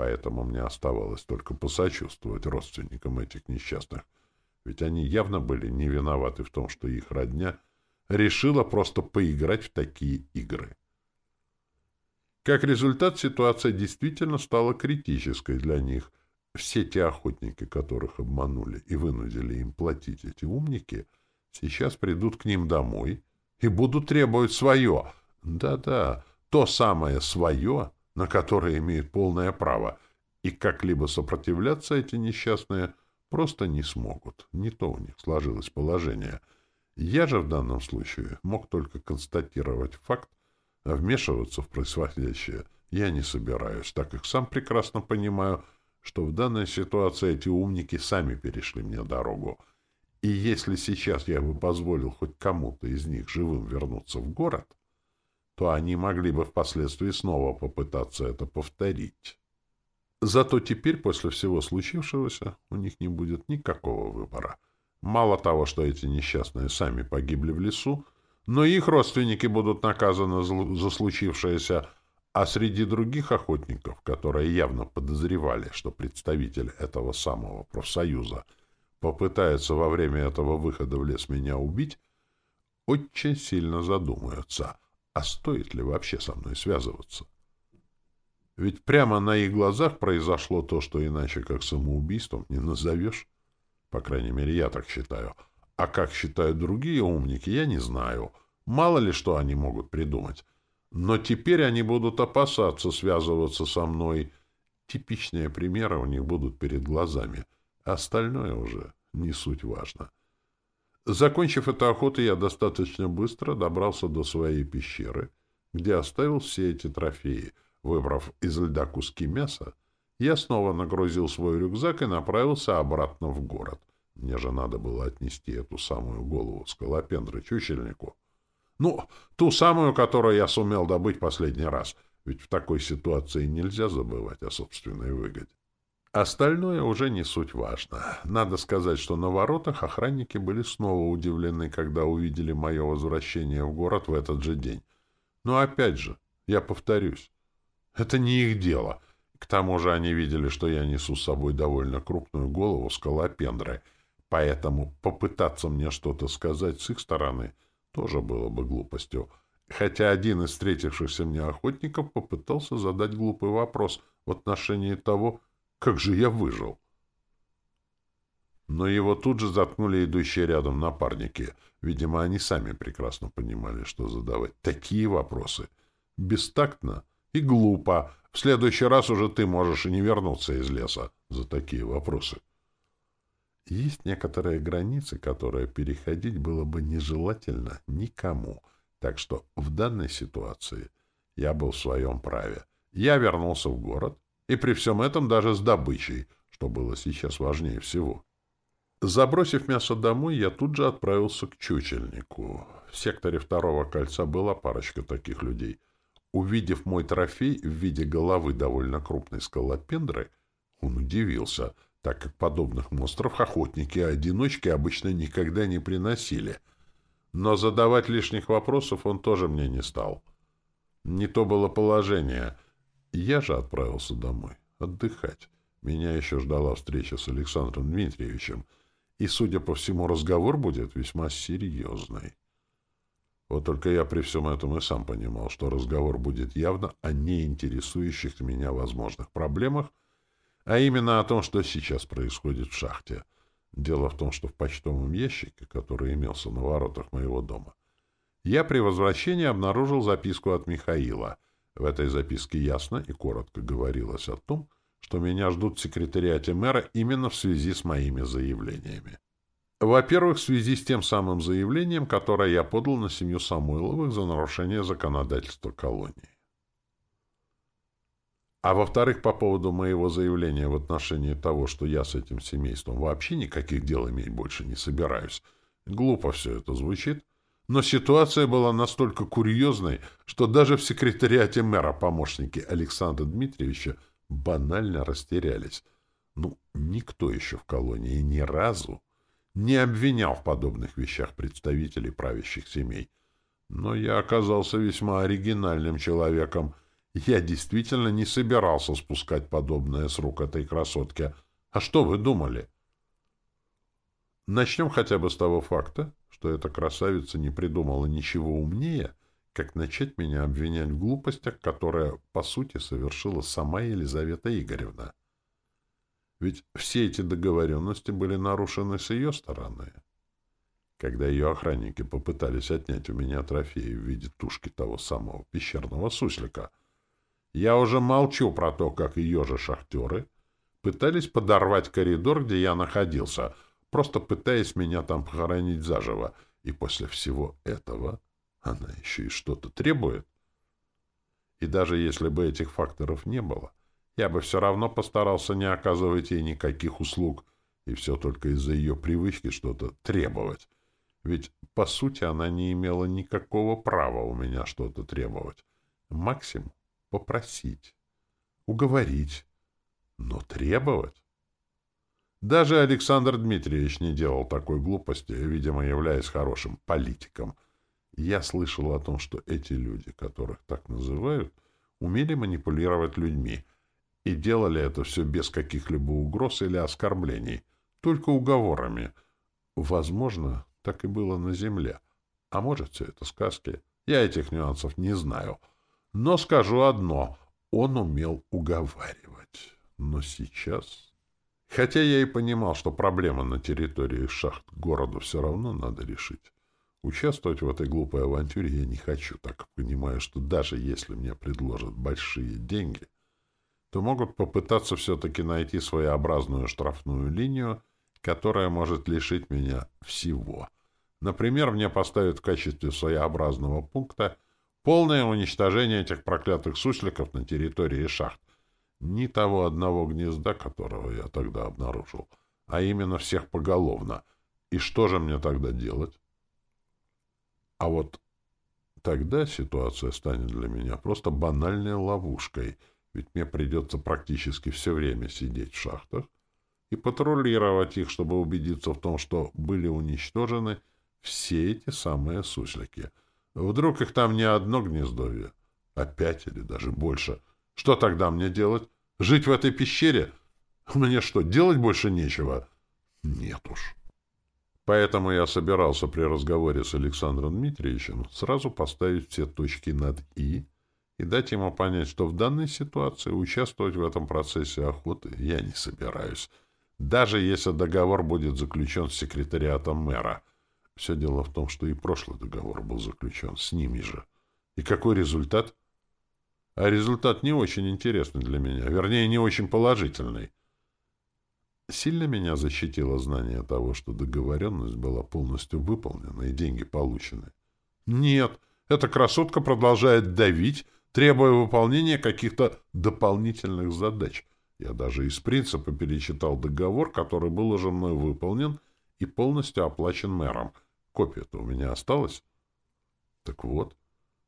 Поэтому мне оставалось только посочувствовать родственникам этих несчастных, ведь они явно были не виноваты в том, что их родня решила просто поиграть в такие игры. Как результат, ситуация действительно стала критической для них. Все те охотники, которых обманули и вынудили им платить эти умники, сейчас придут к ним домой и будут требовать свое. Да-да, то самое свое, на которое имеют полное право, и как-либо сопротивляться эти несчастные просто не смогут. Не то у них сложилось положение. Я же в данном случае мог только констатировать факт, а вмешиваться в происходящее я не собираюсь, так как сам прекрасно понимаю, что в данной ситуации эти умники сами перешли мне дорогу. И если сейчас я бы позволил хоть кому-то из них живым вернуться в город, то они могли бы впоследствии снова попытаться это повторить. Зато теперь, после всего случившегося, у них не будет никакого выбора. Мало того, что эти несчастные сами погибли в лесу, но их родственники будут наказаны за случившееся, а среди других охотников, которые явно подозревали, что представитель этого самого профсоюза попытается во время этого выхода в лес меня убить, очень сильно задумаются, а стоит ли вообще со мной связываться. Ведь прямо на их глазах произошло то, что иначе как самоубийством не назовешь. По крайней мере, я так считаю. А как считают другие умники, я не знаю. Мало ли что они могут придумать. Но теперь они будут опасаться связываться со мной. Типичные примеры у них будут перед глазами. Остальное уже не суть важно. Закончив эту охоту, я достаточно быстро добрался до своей пещеры, где оставил все эти трофеи. Выбрав из льда куски мяса, я снова нагрузил свой рюкзак и направился обратно в город. Мне же надо было отнести эту самую голову скалопендры чучельнику. Ну, ту самую, которую я сумел добыть последний раз. Ведь в такой ситуации нельзя забывать о собственной выгоде. Остальное уже не суть важно. Надо сказать, что на воротах охранники были снова удивлены, когда увидели мое возвращение в город в этот же день. Но опять же, я повторюсь, это не их дело. К тому же они видели, что я несу с собой довольно крупную голову скалопендры — Поэтому попытаться мне что-то сказать с их стороны тоже было бы глупостью. Хотя один из встретившихся мне охотников попытался задать глупый вопрос в отношении того, как же я выжил. Но его тут же заткнули идущие рядом напарники. Видимо, они сами прекрасно понимали, что задавать такие вопросы. Бестактно и глупо. В следующий раз уже ты можешь и не вернуться из леса за такие вопросы. Есть некоторые границы, которые переходить было бы нежелательно никому. Так что в данной ситуации я был в своем праве. Я вернулся в город, и при всем этом даже с добычей, что было сейчас важнее всего. Забросив мясо домой, я тут же отправился к чучельнику. В секторе второго кольца была парочка таких людей. Увидев мой трофей в виде головы довольно крупной скалопендры, он удивился — так как подобных монстров охотники-одиночки обычно никогда не приносили. Но задавать лишних вопросов он тоже мне не стал. Не то было положение. Я же отправился домой, отдыхать. Меня еще ждала встреча с Александром Дмитриевичем, и, судя по всему, разговор будет весьма серьезный. Вот только я при всем этом и сам понимал, что разговор будет явно о неинтересующих меня возможных проблемах, а именно о том, что сейчас происходит в шахте. Дело в том, что в почтовом ящике, который имелся на воротах моего дома, я при возвращении обнаружил записку от Михаила. В этой записке ясно и коротко говорилось о том, что меня ждут в секретариате мэра именно в связи с моими заявлениями. Во-первых, в связи с тем самым заявлением, которое я подал на семью Самойловых за нарушение законодательства колонии. А во-вторых, по поводу моего заявления в отношении того, что я с этим семейством вообще никаких дел иметь больше не собираюсь. Глупо все это звучит. Но ситуация была настолько курьезной, что даже в секретариате мэра помощники Александра Дмитриевича банально растерялись. Ну, никто еще в колонии ни разу не обвинял в подобных вещах представителей правящих семей. Но я оказался весьма оригинальным человеком. Я действительно не собирался спускать подобное с рук этой красотки. А что вы думали? Начнем хотя бы с того факта, что эта красавица не придумала ничего умнее, как начать меня обвинять в глупостях, которые, по сути, совершила сама Елизавета Игоревна. Ведь все эти договоренности были нарушены с ее стороны. Когда ее охранники попытались отнять у меня трофеи в виде тушки того самого пещерного суслика, я уже молчу про то, как ее же шахтеры пытались подорвать коридор, где я находился, просто пытаясь меня там похоронить заживо, и после всего этого она еще и что-то требует. И даже если бы этих факторов не было, я бы все равно постарался не оказывать ей никаких услуг, и все только из-за ее привычки что-то требовать. Ведь, по сути, она не имела никакого права у меня что-то требовать. Максимум — попросить, уговорить, но требовать? Даже Александр Дмитриевич не делал такой глупости, видимо, являясь хорошим политиком. Я слышал о том, что эти люди, которых так называют, умели манипулировать людьми — и делали это все без каких-либо угроз или оскорблений, только уговорами. Возможно, так и было на земле. А может, все это сказки. Я этих нюансов не знаю. Но скажу одно — он умел уговаривать. Но сейчас... Хотя я и понимал, что проблема на территории шахт города все равно надо решить. Участвовать в этой глупой авантюре я не хочу, так понимаю, что даже если мне предложат большие деньги — то могут попытаться все-таки найти своеобразную штрафную линию, которая может лишить меня всего. Например, мне поставят в качестве своеобразного пункта полное уничтожение этих проклятых сусликов на территории шахт. Ни того одного гнезда, которого я тогда обнаружил, а именно всех поголовно. И что же мне тогда делать? А вот тогда ситуация станет для меня просто банальной ловушкой — ведь мне придется практически все время сидеть в шахтах и патрулировать их, чтобы убедиться в том, что были уничтожены все эти самые суслики. Вдруг их там не одно гнездовье, а пять или даже больше. Что тогда мне делать? Жить в этой пещере? Мне что, делать больше нечего? Нет уж. Поэтому я собирался при разговоре с Александром Дмитриевичем сразу поставить все точки над «и», и дать ему понять, что в данной ситуации участвовать в этом процессе охоты я не собираюсь, даже если договор будет заключен с секретариатом мэра. Все дело в том, что и прошлый договор был заключен с ними же. И какой результат? А результат не очень интересный для меня, вернее, не очень положительный. Сильно меня защитило знание того, что договоренность была полностью выполнена и деньги получены. Нет, эта красотка продолжает давить, требуя выполнения каких-то дополнительных задач. Я даже из принципа перечитал договор, который был уже мной выполнен и полностью оплачен мэром. Копия-то у меня осталась. Так вот,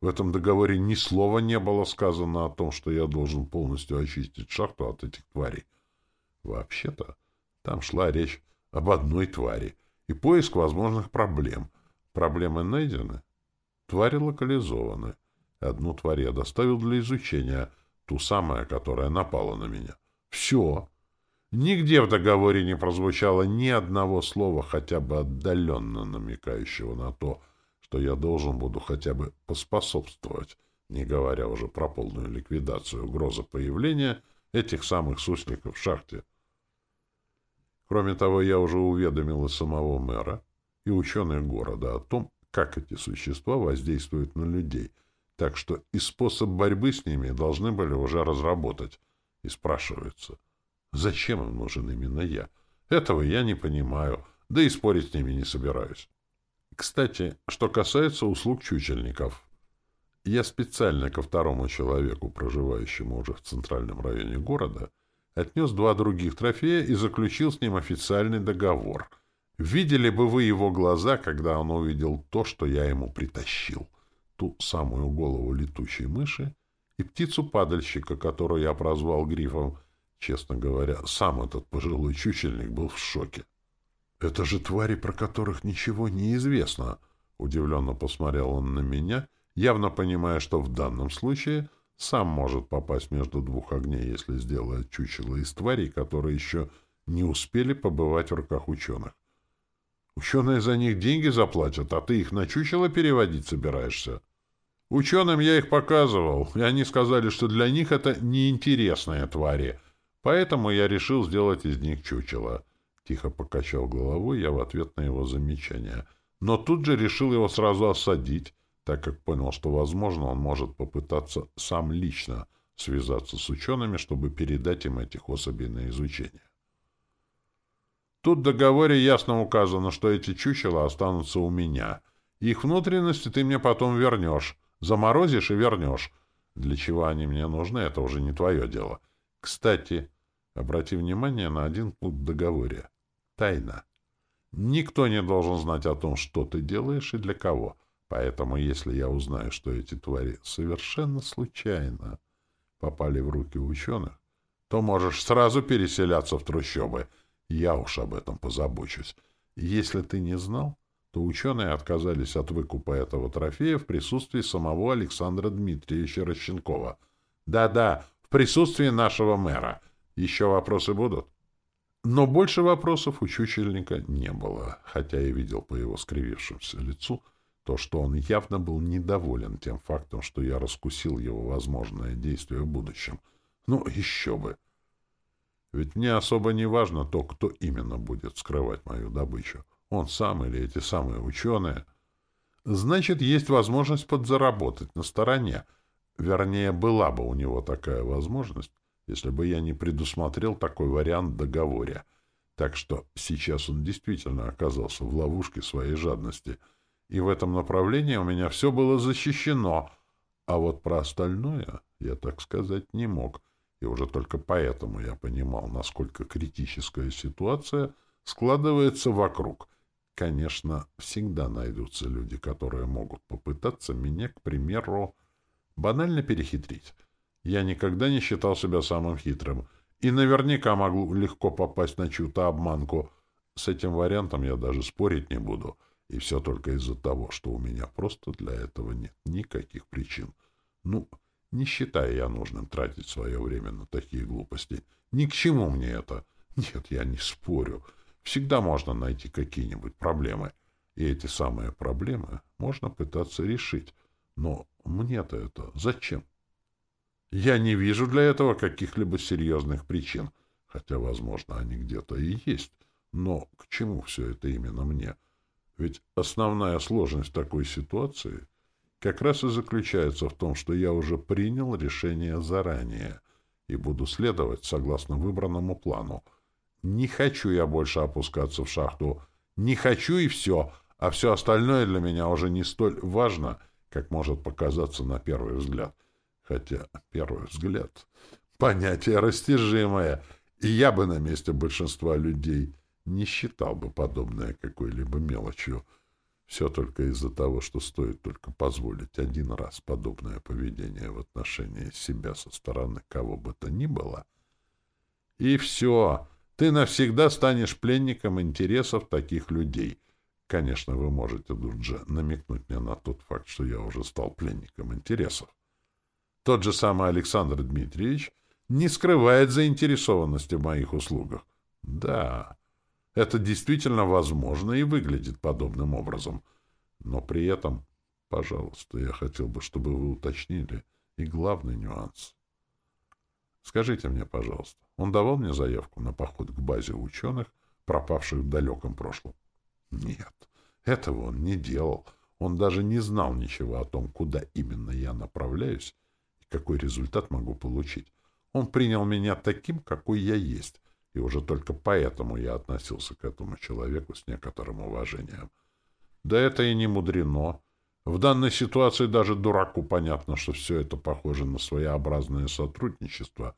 в этом договоре ни слова не было сказано о том, что я должен полностью очистить шахту от этих тварей. Вообще-то, там шла речь об одной твари и поиск возможных проблем. Проблемы найдены, твари локализованы. Одну тварь я доставил для изучения, ту самую, которая напала на меня. Все. Нигде в договоре не прозвучало ни одного слова, хотя бы отдаленно намекающего на то, что я должен буду хотя бы поспособствовать, не говоря уже про полную ликвидацию угрозы появления этих самых сусликов в шахте. Кроме того, я уже уведомил и самого мэра, и ученых города о том, как эти существа воздействуют на людей — так что и способ борьбы с ними должны были уже разработать. И спрашивается, зачем им нужен именно я? Этого я не понимаю, да и спорить с ними не собираюсь. Кстати, что касается услуг чучельников. Я специально ко второму человеку, проживающему уже в центральном районе города, отнес два других трофея и заключил с ним официальный договор. Видели бы вы его глаза, когда он увидел то, что я ему притащил ту самую голову летучей мыши и птицу-падальщика, которую я прозвал грифом. Честно говоря, сам этот пожилой чучельник был в шоке. Это же твари, про которых ничего не известно. Удивленно посмотрел он на меня, явно понимая, что в данном случае сам может попасть между двух огней, если сделает чучело из тварей, которые еще не успели побывать в руках ученых. Ученые за них деньги заплатят, а ты их на чучело переводить собираешься? Ученым я их показывал, и они сказали, что для них это неинтересные твари, поэтому я решил сделать из них чучело. Тихо покачал головой я в ответ на его замечание, но тут же решил его сразу осадить, так как понял, что, возможно, он может попытаться сам лично связаться с учеными, чтобы передать им этих особей на изучение. Тут в договоре ясно указано, что эти чучела останутся у меня. Их внутренности ты мне потом вернешь. Заморозишь и вернешь. Для чего они мне нужны, это уже не твое дело. Кстати, обрати внимание на один пункт в договоре. Тайна. Никто не должен знать о том, что ты делаешь и для кого. Поэтому, если я узнаю, что эти твари совершенно случайно попали в руки ученых, то можешь сразу переселяться в трущобы — я уж об этом позабочусь. Если ты не знал, то ученые отказались от выкупа этого трофея в присутствии самого Александра Дмитриевича Рощенкова. Да-да, в присутствии нашего мэра. Еще вопросы будут? Но больше вопросов у чучельника не было, хотя я видел по его скривившемуся лицу то, что он явно был недоволен тем фактом, что я раскусил его возможное действие в будущем. Ну, еще бы! Ведь мне особо не важно то, кто именно будет скрывать мою добычу. Он сам или эти самые ученые. Значит, есть возможность подзаработать на стороне. Вернее, была бы у него такая возможность, если бы я не предусмотрел такой вариант в. Так что сейчас он действительно оказался в ловушке своей жадности. И в этом направлении у меня все было защищено. А вот про остальное я так сказать не мог — и уже только поэтому я понимал, насколько критическая ситуация складывается вокруг. Конечно, всегда найдутся люди, которые могут попытаться меня, к примеру, банально перехитрить. Я никогда не считал себя самым хитрым, и наверняка могу легко попасть на чью-то обманку. С этим вариантом я даже спорить не буду, и все только из-за того, что у меня просто для этого нет никаких причин. Ну, не считаю я нужным тратить свое время на такие глупости. Ни к чему мне это. Нет, я не спорю. Всегда можно найти какие-нибудь проблемы. И эти самые проблемы можно пытаться решить. Но мне-то это зачем? Я не вижу для этого каких-либо серьезных причин. Хотя, возможно, они где-то и есть. Но к чему все это именно мне? Ведь основная сложность такой ситуации как раз и заключается в том, что я уже принял решение заранее и буду следовать согласно выбранному плану. Не хочу я больше опускаться в шахту. Не хочу и все, а все остальное для меня уже не столь важно, как может показаться на первый взгляд. Хотя первый взгляд — понятие растяжимое, и я бы на месте большинства людей не считал бы подобное какой-либо мелочью — все только из-за того, что стоит только позволить один раз подобное поведение в отношении себя со стороны кого бы то ни было. И все. Ты навсегда станешь пленником интересов таких людей. Конечно, вы можете тут же намекнуть мне на тот факт, что я уже стал пленником интересов. Тот же самый Александр Дмитриевич не скрывает заинтересованности в моих услугах. Да, это действительно возможно и выглядит подобным образом. Но при этом, пожалуйста, я хотел бы, чтобы вы уточнили и главный нюанс. Скажите мне, пожалуйста, он давал мне заявку на поход к базе ученых, пропавших в далеком прошлом? Нет, этого он не делал. Он даже не знал ничего о том, куда именно я направляюсь какой результат могу получить. Он принял меня таким, какой я есть, и уже только поэтому я относился к этому человеку с некоторым уважением. Да это и не мудрено. В данной ситуации даже дураку понятно, что все это похоже на своеобразное сотрудничество,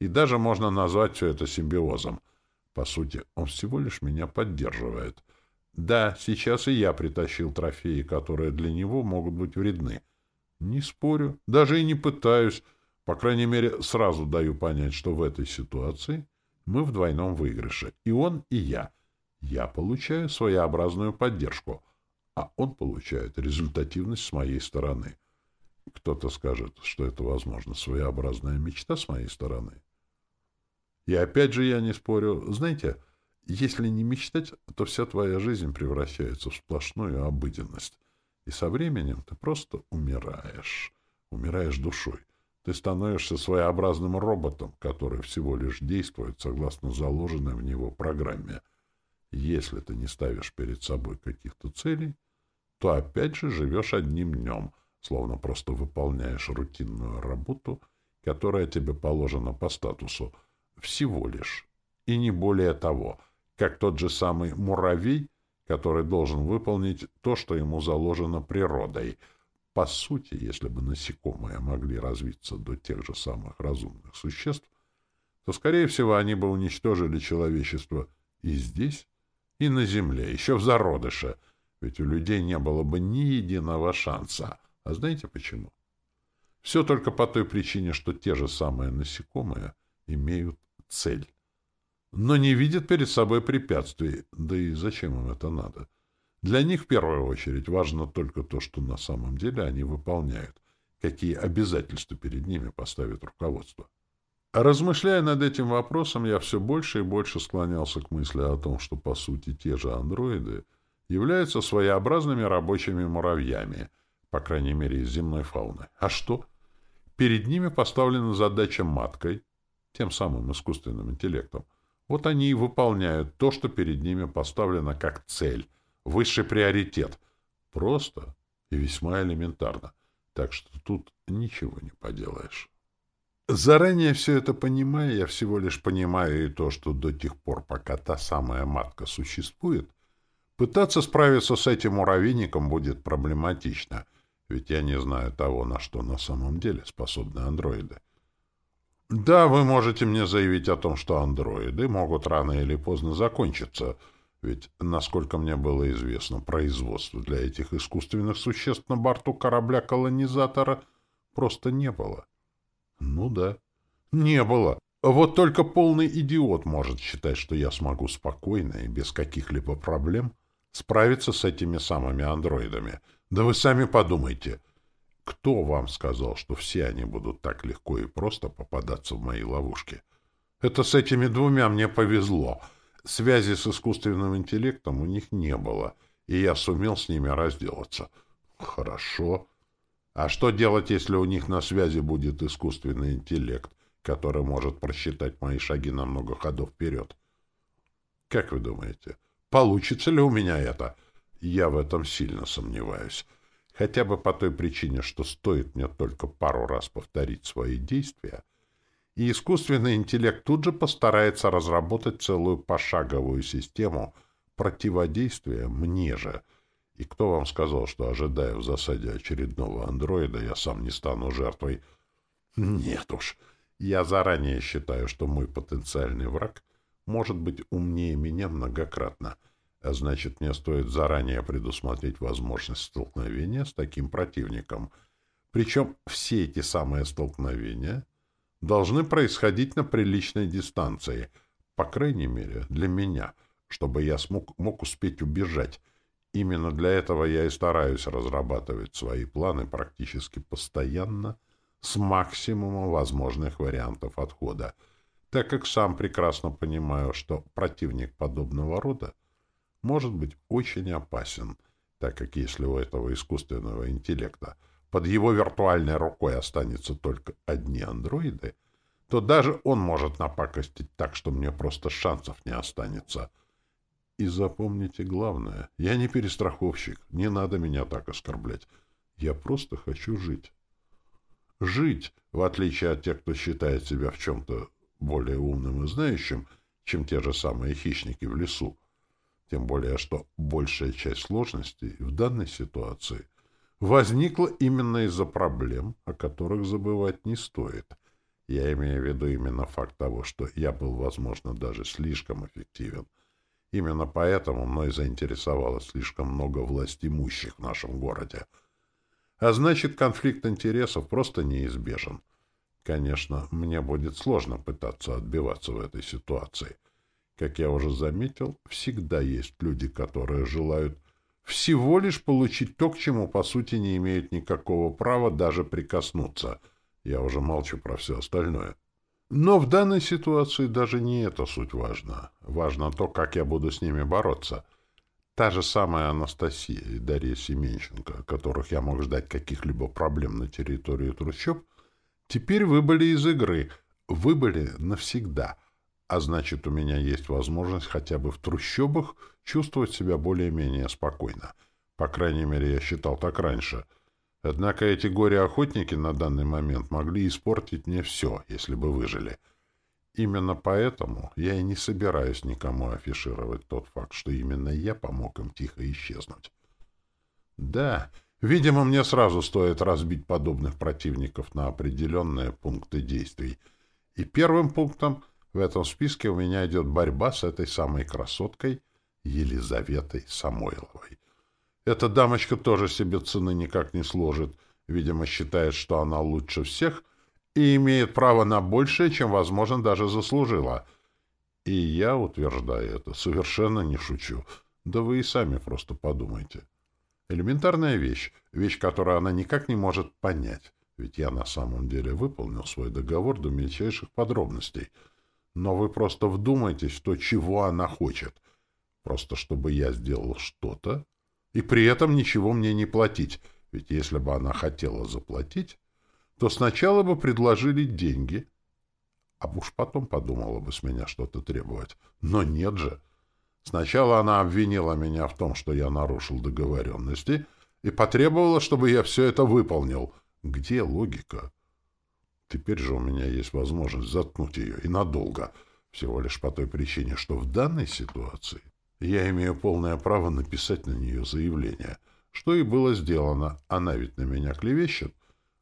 и даже можно назвать все это симбиозом. По сути, он всего лишь меня поддерживает. Да, сейчас и я притащил трофеи, которые для него могут быть вредны. Не спорю, даже и не пытаюсь. По крайней мере, сразу даю понять, что в этой ситуации — мы в двойном выигрыше. И он, и я. Я получаю своеобразную поддержку, а он получает результативность с моей стороны. Кто-то скажет, что это, возможно, своеобразная мечта с моей стороны. И опять же я не спорю. Знаете, если не мечтать, то вся твоя жизнь превращается в сплошную обыденность. И со временем ты просто умираешь. Умираешь душой. Ты становишься своеобразным роботом, который всего лишь действует согласно заложенной в него программе. Если ты не ставишь перед собой каких-то целей, то опять же живешь одним днем, словно просто выполняешь рутинную работу, которая тебе положена по статусу, всего лишь, и не более того, как тот же самый муравей, который должен выполнить то, что ему заложено природой — по сути, если бы насекомые могли развиться до тех же самых разумных существ, то, скорее всего, они бы уничтожили человечество и здесь, и на Земле, еще в зародыше, ведь у людей не было бы ни единого шанса. А знаете почему? Все только по той причине, что те же самые насекомые имеют цель, но не видят перед собой препятствий, да и зачем им это надо? — для них в первую очередь важно только то, что на самом деле они выполняют, какие обязательства перед ними поставит руководство. размышляя над этим вопросом, я все больше и больше склонялся к мысли о том, что, по сути, те же андроиды являются своеобразными рабочими муравьями, по крайней мере, из земной фауны. А что? Перед ними поставлена задача маткой, тем самым искусственным интеллектом. Вот они и выполняют то, что перед ними поставлено как цель, высший приоритет. Просто и весьма элементарно. Так что тут ничего не поделаешь. Заранее все это понимая, я всего лишь понимаю и то, что до тех пор, пока та самая матка существует, пытаться справиться с этим муравейником будет проблематично, ведь я не знаю того, на что на самом деле способны андроиды. Да, вы можете мне заявить о том, что андроиды могут рано или поздно закончиться — ведь, насколько мне было известно, производства для этих искусственных существ на борту корабля-колонизатора просто не было. Ну да, не было. Вот только полный идиот может считать, что я смогу спокойно и без каких-либо проблем справиться с этими самыми андроидами. Да вы сами подумайте. Кто вам сказал, что все они будут так легко и просто попадаться в мои ловушки? Это с этими двумя мне повезло — Связи с искусственным интеллектом у них не было, и я сумел с ними разделаться. Хорошо. А что делать, если у них на связи будет искусственный интеллект, который может просчитать мои шаги на много ходов вперед? Как вы думаете, получится ли у меня это? Я в этом сильно сомневаюсь. Хотя бы по той причине, что стоит мне только пару раз повторить свои действия — и искусственный интеллект тут же постарается разработать целую пошаговую систему противодействия мне же. И кто вам сказал, что, ожидая в засаде очередного андроида, я сам не стану жертвой? Нет уж. Я заранее считаю, что мой потенциальный враг может быть умнее меня многократно, а значит, мне стоит заранее предусмотреть возможность столкновения с таким противником. Причем все эти самые столкновения — должны происходить на приличной дистанции, по крайней мере, для меня, чтобы я смог, мог успеть убежать. Именно для этого я и стараюсь разрабатывать свои планы практически постоянно, с максимумом возможных вариантов отхода, так как сам прекрасно понимаю, что противник подобного рода может быть очень опасен, так как если у этого искусственного интеллекта под его виртуальной рукой останется только одни андроиды, то даже он может напакостить так, что мне просто шансов не останется. И запомните главное, я не перестраховщик, не надо меня так оскорблять. Я просто хочу жить. Жить, в отличие от тех, кто считает себя в чем-то более умным и знающим, чем те же самые хищники в лесу. Тем более, что большая часть сложностей в данной ситуации — возникла именно из-за проблем, о которых забывать не стоит. Я имею в виду именно факт того, что я был, возможно, даже слишком эффективен. Именно поэтому мной заинтересовало слишком много властимущих в нашем городе. А значит, конфликт интересов просто неизбежен. Конечно, мне будет сложно пытаться отбиваться в этой ситуации. Как я уже заметил, всегда есть люди, которые желают всего лишь получить то, к чему, по сути, не имеют никакого права даже прикоснуться. Я уже молчу про все остальное. Но в данной ситуации даже не это суть важно. Важно то, как я буду с ними бороться. Та же самая Анастасия и Дарья Семенченко, которых я мог ждать каких-либо проблем на территории трущоб, теперь выбыли из игры. Выбыли навсегда — а значит, у меня есть возможность хотя бы в трущобах чувствовать себя более-менее спокойно. По крайней мере, я считал так раньше. Однако эти горе-охотники на данный момент могли испортить мне все, если бы выжили. Именно поэтому я и не собираюсь никому афишировать тот факт, что именно я помог им тихо исчезнуть. Да, видимо, мне сразу стоит разбить подобных противников на определенные пункты действий. И первым пунктом — в этом списке у меня идет борьба с этой самой красоткой Елизаветой Самойловой. Эта дамочка тоже себе цены никак не сложит. Видимо, считает, что она лучше всех и имеет право на большее, чем, возможно, даже заслужила. И я утверждаю это, совершенно не шучу. Да вы и сами просто подумайте. Элементарная вещь, вещь, которую она никак не может понять. Ведь я на самом деле выполнил свой договор до мельчайших подробностей — но вы просто вдумайтесь в то, чего она хочет. Просто чтобы я сделал что-то, и при этом ничего мне не платить. Ведь если бы она хотела заплатить, то сначала бы предложили деньги, а уж потом подумала бы с меня что-то требовать. Но нет же. Сначала она обвинила меня в том, что я нарушил договоренности, и потребовала, чтобы я все это выполнил. Где логика? Теперь же у меня есть возможность заткнуть ее и надолго, всего лишь по той причине, что в данной ситуации я имею полное право написать на нее заявление, что и было сделано. Она ведь на меня клевещет.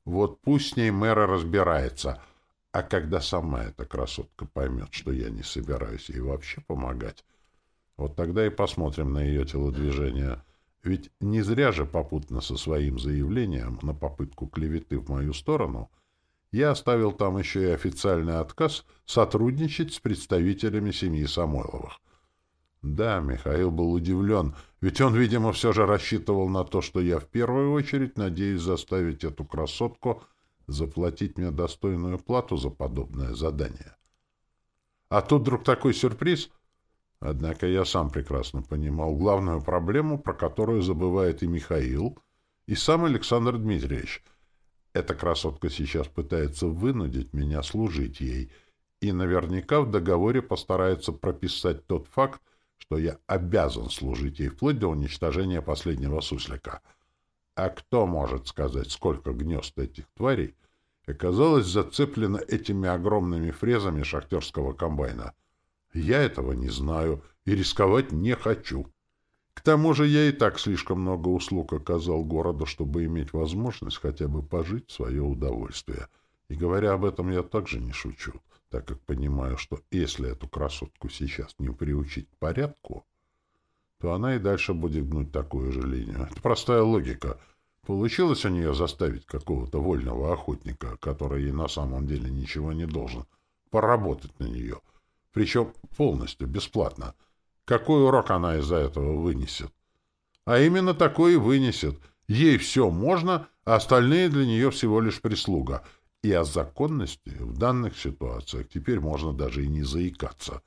Вот пусть с ней мэра разбирается. А когда сама эта красотка поймет, что я не собираюсь ей вообще помогать, вот тогда и посмотрим на ее телодвижение. Ведь не зря же попутно со своим заявлением на попытку клеветы в мою сторону — я оставил там еще и официальный отказ сотрудничать с представителями семьи Самойловых. Да, Михаил был удивлен, ведь он, видимо, все же рассчитывал на то, что я в первую очередь надеюсь заставить эту красотку заплатить мне достойную плату за подобное задание. А тут вдруг такой сюрприз. Однако я сам прекрасно понимал главную проблему, про которую забывает и Михаил, и сам Александр Дмитриевич — эта красотка сейчас пытается вынудить меня служить ей, и наверняка в договоре постарается прописать тот факт, что я обязан служить ей вплоть до уничтожения последнего суслика. А кто может сказать, сколько гнезд этих тварей оказалось зацеплено этими огромными фрезами шахтерского комбайна? Я этого не знаю и рисковать не хочу. К тому же я и так слишком много услуг оказал городу, чтобы иметь возможность хотя бы пожить в свое удовольствие. И говоря об этом, я также не шучу, так как понимаю, что если эту красотку сейчас не приучить к порядку, то она и дальше будет гнуть такую же линию. Это простая логика. Получилось у нее заставить какого-то вольного охотника, который ей на самом деле ничего не должен, поработать на нее, причем полностью бесплатно — какой урок она из-за этого вынесет? А именно такой и вынесет. Ей все можно, а остальные для нее всего лишь прислуга. И о законности в данных ситуациях теперь можно даже и не заикаться.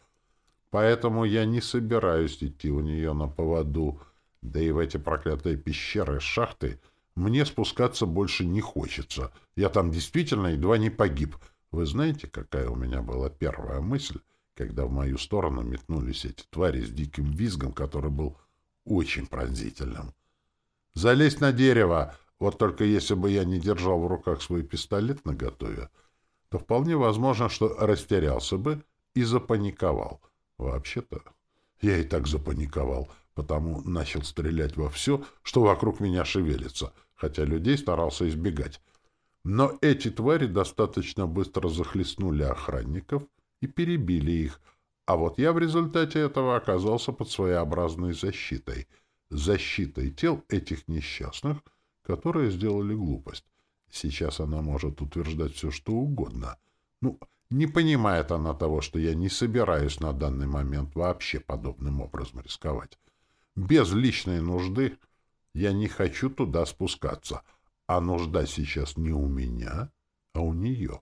Поэтому я не собираюсь идти у нее на поводу, да и в эти проклятые пещеры, шахты мне спускаться больше не хочется. Я там действительно едва не погиб. Вы знаете, какая у меня была первая мысль? Когда в мою сторону метнулись эти твари с диким визгом, который был очень пронзительным. «Залезть на дерево!» Вот только если бы я не держал в руках свой пистолет наготове, то вполне возможно, что растерялся бы и запаниковал. Вообще-то я и так запаниковал, потому начал стрелять во все, что вокруг меня шевелится, хотя людей старался избегать. Но эти твари достаточно быстро захлестнули охранников — и перебили их, а вот я в результате этого оказался под своеобразной защитой. Защитой тел этих несчастных, которые сделали глупость. Сейчас она может утверждать все, что угодно. Ну, Не понимает она того, что я не собираюсь на данный момент вообще подобным образом рисковать. Без личной нужды я не хочу туда спускаться, а нужда сейчас не у меня, а у нее.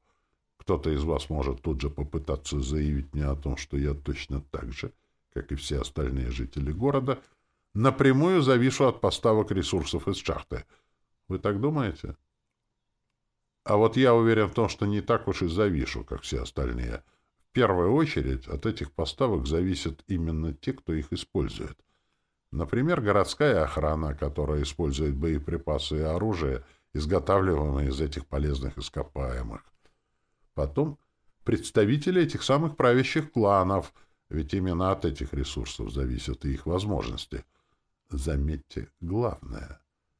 Кто-то из вас может тут же попытаться заявить мне о том, что я точно так же, как и все остальные жители города, напрямую завишу от поставок ресурсов из шахты. Вы так думаете? А вот я уверен в том, что не так уж и завишу, как все остальные. В первую очередь от этих поставок зависят именно те, кто их использует. Например, городская охрана, которая использует боеприпасы и оружие, изготавливаемые из этих полезных ископаемых. Потом представители этих самых правящих кланов, ведь именно от этих ресурсов зависят и их возможности. Заметьте, главное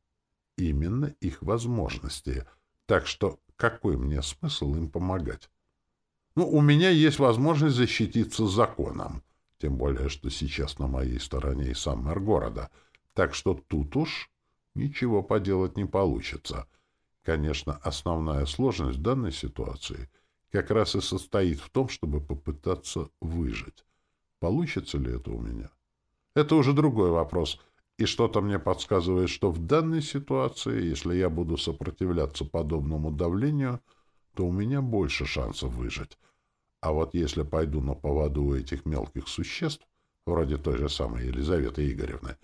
— именно их возможности — так что какой мне смысл им помогать? Ну, у меня есть возможность защититься законом. Тем более, что сейчас на моей стороне и сам мэр города. Так что тут уж ничего поделать не получится. Конечно, основная сложность данной ситуации как раз и состоит в том, чтобы попытаться выжить. Получится ли это у меня? Это уже другой вопрос — и что-то мне подсказывает, что в данной ситуации, если я буду сопротивляться подобному давлению, то у меня больше шансов выжить. А вот если пойду на поводу у этих мелких существ, вроде той же самой Елизаветы Игоревны,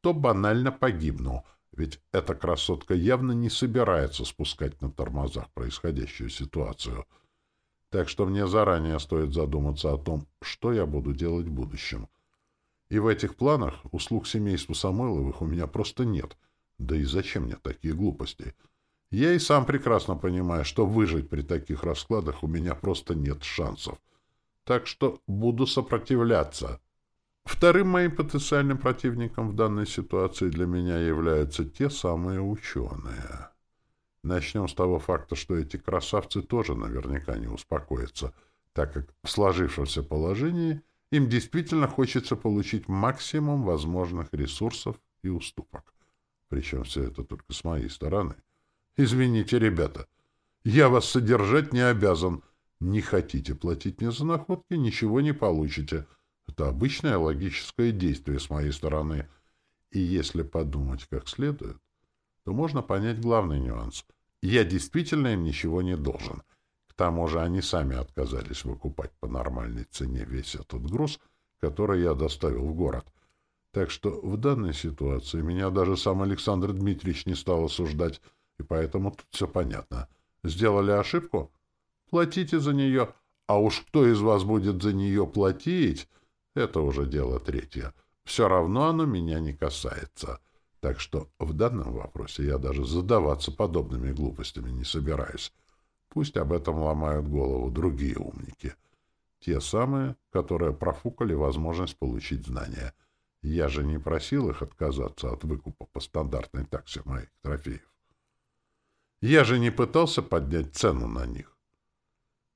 то банально погибну, ведь эта красотка явно не собирается спускать на тормозах происходящую ситуацию. Так что мне заранее стоит задуматься о том, что я буду делать в будущем — и в этих планах услуг семейству Самойловых у меня просто нет. Да и зачем мне такие глупости? Я и сам прекрасно понимаю, что выжить при таких раскладах у меня просто нет шансов. Так что буду сопротивляться. Вторым моим потенциальным противником в данной ситуации для меня являются те самые ученые. Начнем с того факта, что эти красавцы тоже наверняка не успокоятся, так как в сложившемся положении – им действительно хочется получить максимум возможных ресурсов и уступок. Причем все это только с моей стороны. Извините, ребята, я вас содержать не обязан. Не хотите платить мне за находки, ничего не получите. Это обычное логическое действие с моей стороны. И если подумать как следует, то можно понять главный нюанс. Я действительно им ничего не должен — тому же они сами отказались выкупать по нормальной цене весь этот груз, который я доставил в город. Так что в данной ситуации меня даже сам Александр Дмитриевич не стал осуждать, и поэтому тут все понятно. Сделали ошибку? Платите за нее. А уж кто из вас будет за нее платить, это уже дело третье. Все равно оно меня не касается. Так что в данном вопросе я даже задаваться подобными глупостями не собираюсь. Пусть об этом ломают голову другие умники. Те самые, которые профукали возможность получить знания. Я же не просил их отказаться от выкупа по стандартной таксе моих трофеев. Я же не пытался поднять цену на них.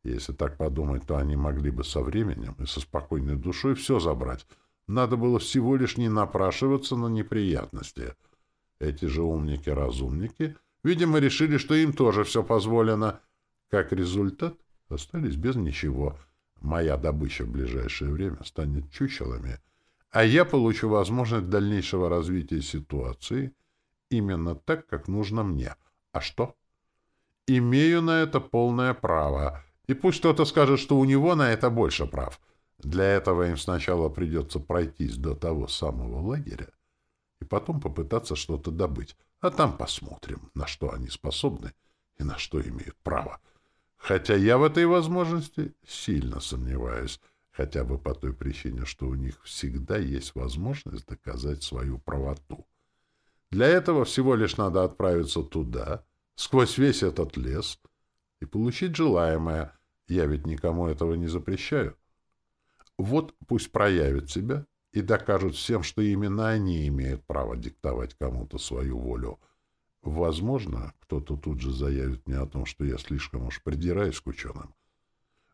Если так подумать, то они могли бы со временем и со спокойной душой все забрать. Надо было всего лишь не напрашиваться на неприятности. Эти же умники-разумники, видимо, решили, что им тоже все позволено — как результат, остались без ничего. Моя добыча в ближайшее время станет чучелами, а я получу возможность дальнейшего развития ситуации именно так, как нужно мне. А что? Имею на это полное право. И пусть кто-то скажет, что у него на это больше прав. Для этого им сначала придется пройтись до того самого лагеря и потом попытаться что-то добыть. А там посмотрим, на что они способны и на что имеют право. Хотя я в этой возможности сильно сомневаюсь, хотя бы по той причине, что у них всегда есть возможность доказать свою правоту. Для этого всего лишь надо отправиться туда, сквозь весь этот лес, и получить желаемое. Я ведь никому этого не запрещаю. Вот пусть проявят себя и докажут всем, что именно они имеют право диктовать кому-то свою волю — Возможно, кто-то тут же заявит мне о том, что я слишком уж придираюсь к ученым.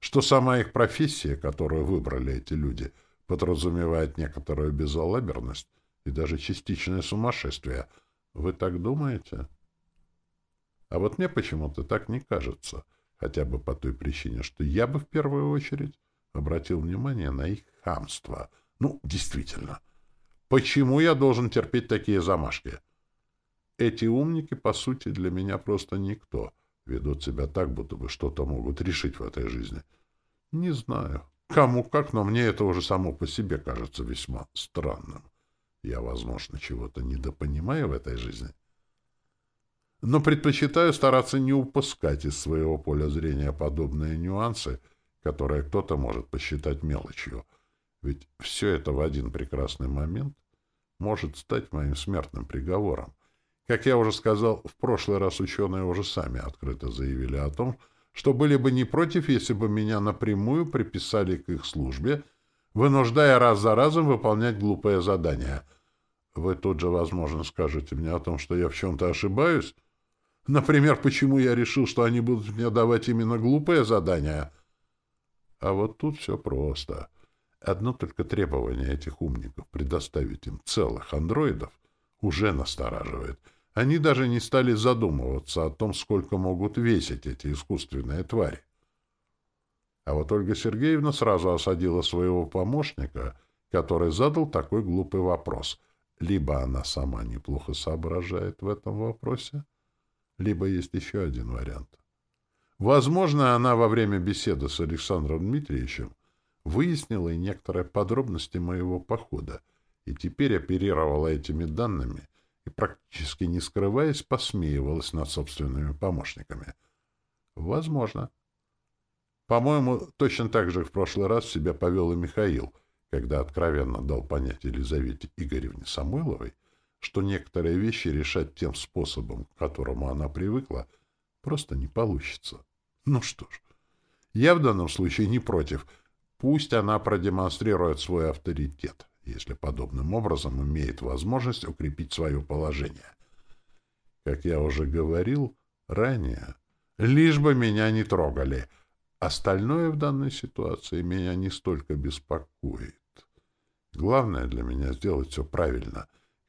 Что сама их профессия, которую выбрали эти люди, подразумевает некоторую безалаберность и даже частичное сумасшествие. Вы так думаете? А вот мне почему-то так не кажется. Хотя бы по той причине, что я бы в первую очередь обратил внимание на их хамство. Ну, действительно. Почему я должен терпеть такие замашки? Эти умники, по сути, для меня просто никто. Ведут себя так, будто бы что-то могут решить в этой жизни. Не знаю. Кому как, но мне это уже само по себе кажется весьма странным. Я, возможно, чего-то недопонимаю в этой жизни. Но предпочитаю стараться не упускать из своего поля зрения подобные нюансы, которые кто-то может посчитать мелочью. Ведь все это в один прекрасный момент может стать моим смертным приговором. Как я уже сказал, в прошлый раз ученые уже сами открыто заявили о том, что были бы не против, если бы меня напрямую приписали к их службе, вынуждая раз за разом выполнять глупые задания. Вы тут же, возможно, скажете мне о том, что я в чем-то ошибаюсь. Например, почему я решил, что они будут мне давать именно глупые задания? А вот тут все просто. Одно только требование этих умников предоставить им целых андроидов уже настораживает. Они даже не стали задумываться о том, сколько могут весить эти искусственные твари. А вот Ольга Сергеевна сразу осадила своего помощника, который задал такой глупый вопрос. Либо она сама неплохо соображает в этом вопросе, либо есть еще один вариант. Возможно, она во время беседы с Александром Дмитриевичем выяснила и некоторые подробности моего похода, и теперь оперировала этими данными и, практически не скрываясь, посмеивалась над собственными помощниками. Возможно. По-моему, точно так же в прошлый раз себя повел и Михаил, когда откровенно дал понять Елизавете Игоревне Самойловой, что некоторые вещи решать тем способом, к которому она привыкла, просто не получится. Ну что ж, я в данном случае не против — Пусть она продемонстрирует свой авторитет, если подобным образом имеет возможность укрепить свое положение. Как я уже говорил ранее, лишь бы меня не трогали. Остальное в данной ситуации меня не столько беспокоит. Главное для меня сделать все правильно,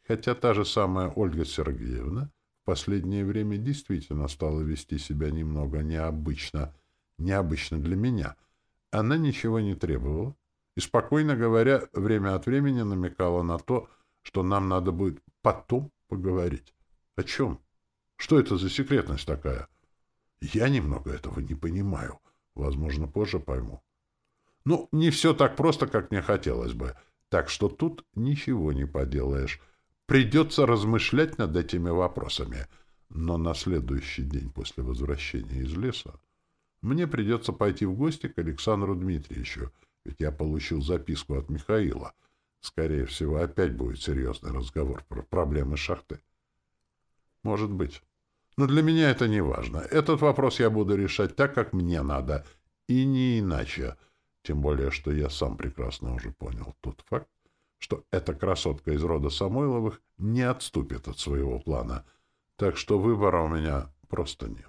хотя та же самая Ольга Сергеевна последнее время действительно стала вести себя немного необычно, необычно для меня — она ничего не требовала и, спокойно говоря, время от времени намекала на то, что нам надо будет потом поговорить. О чем? Что это за секретность такая? Я немного этого не понимаю. Возможно, позже пойму. Ну, не все так просто, как мне хотелось бы. Так что тут ничего не поделаешь. Придется размышлять над этими вопросами. Но на следующий день после возвращения из леса мне придется пойти в гости к Александру Дмитриевичу, ведь я получил записку от Михаила. Скорее всего, опять будет серьезный разговор про проблемы шахты. Может быть. Но для меня это не важно. Этот вопрос я буду решать так, как мне надо, и не иначе. Тем более, что я сам прекрасно уже понял тот факт, что эта красотка из рода Самойловых не отступит от своего плана. Так что выбора у меня просто нет.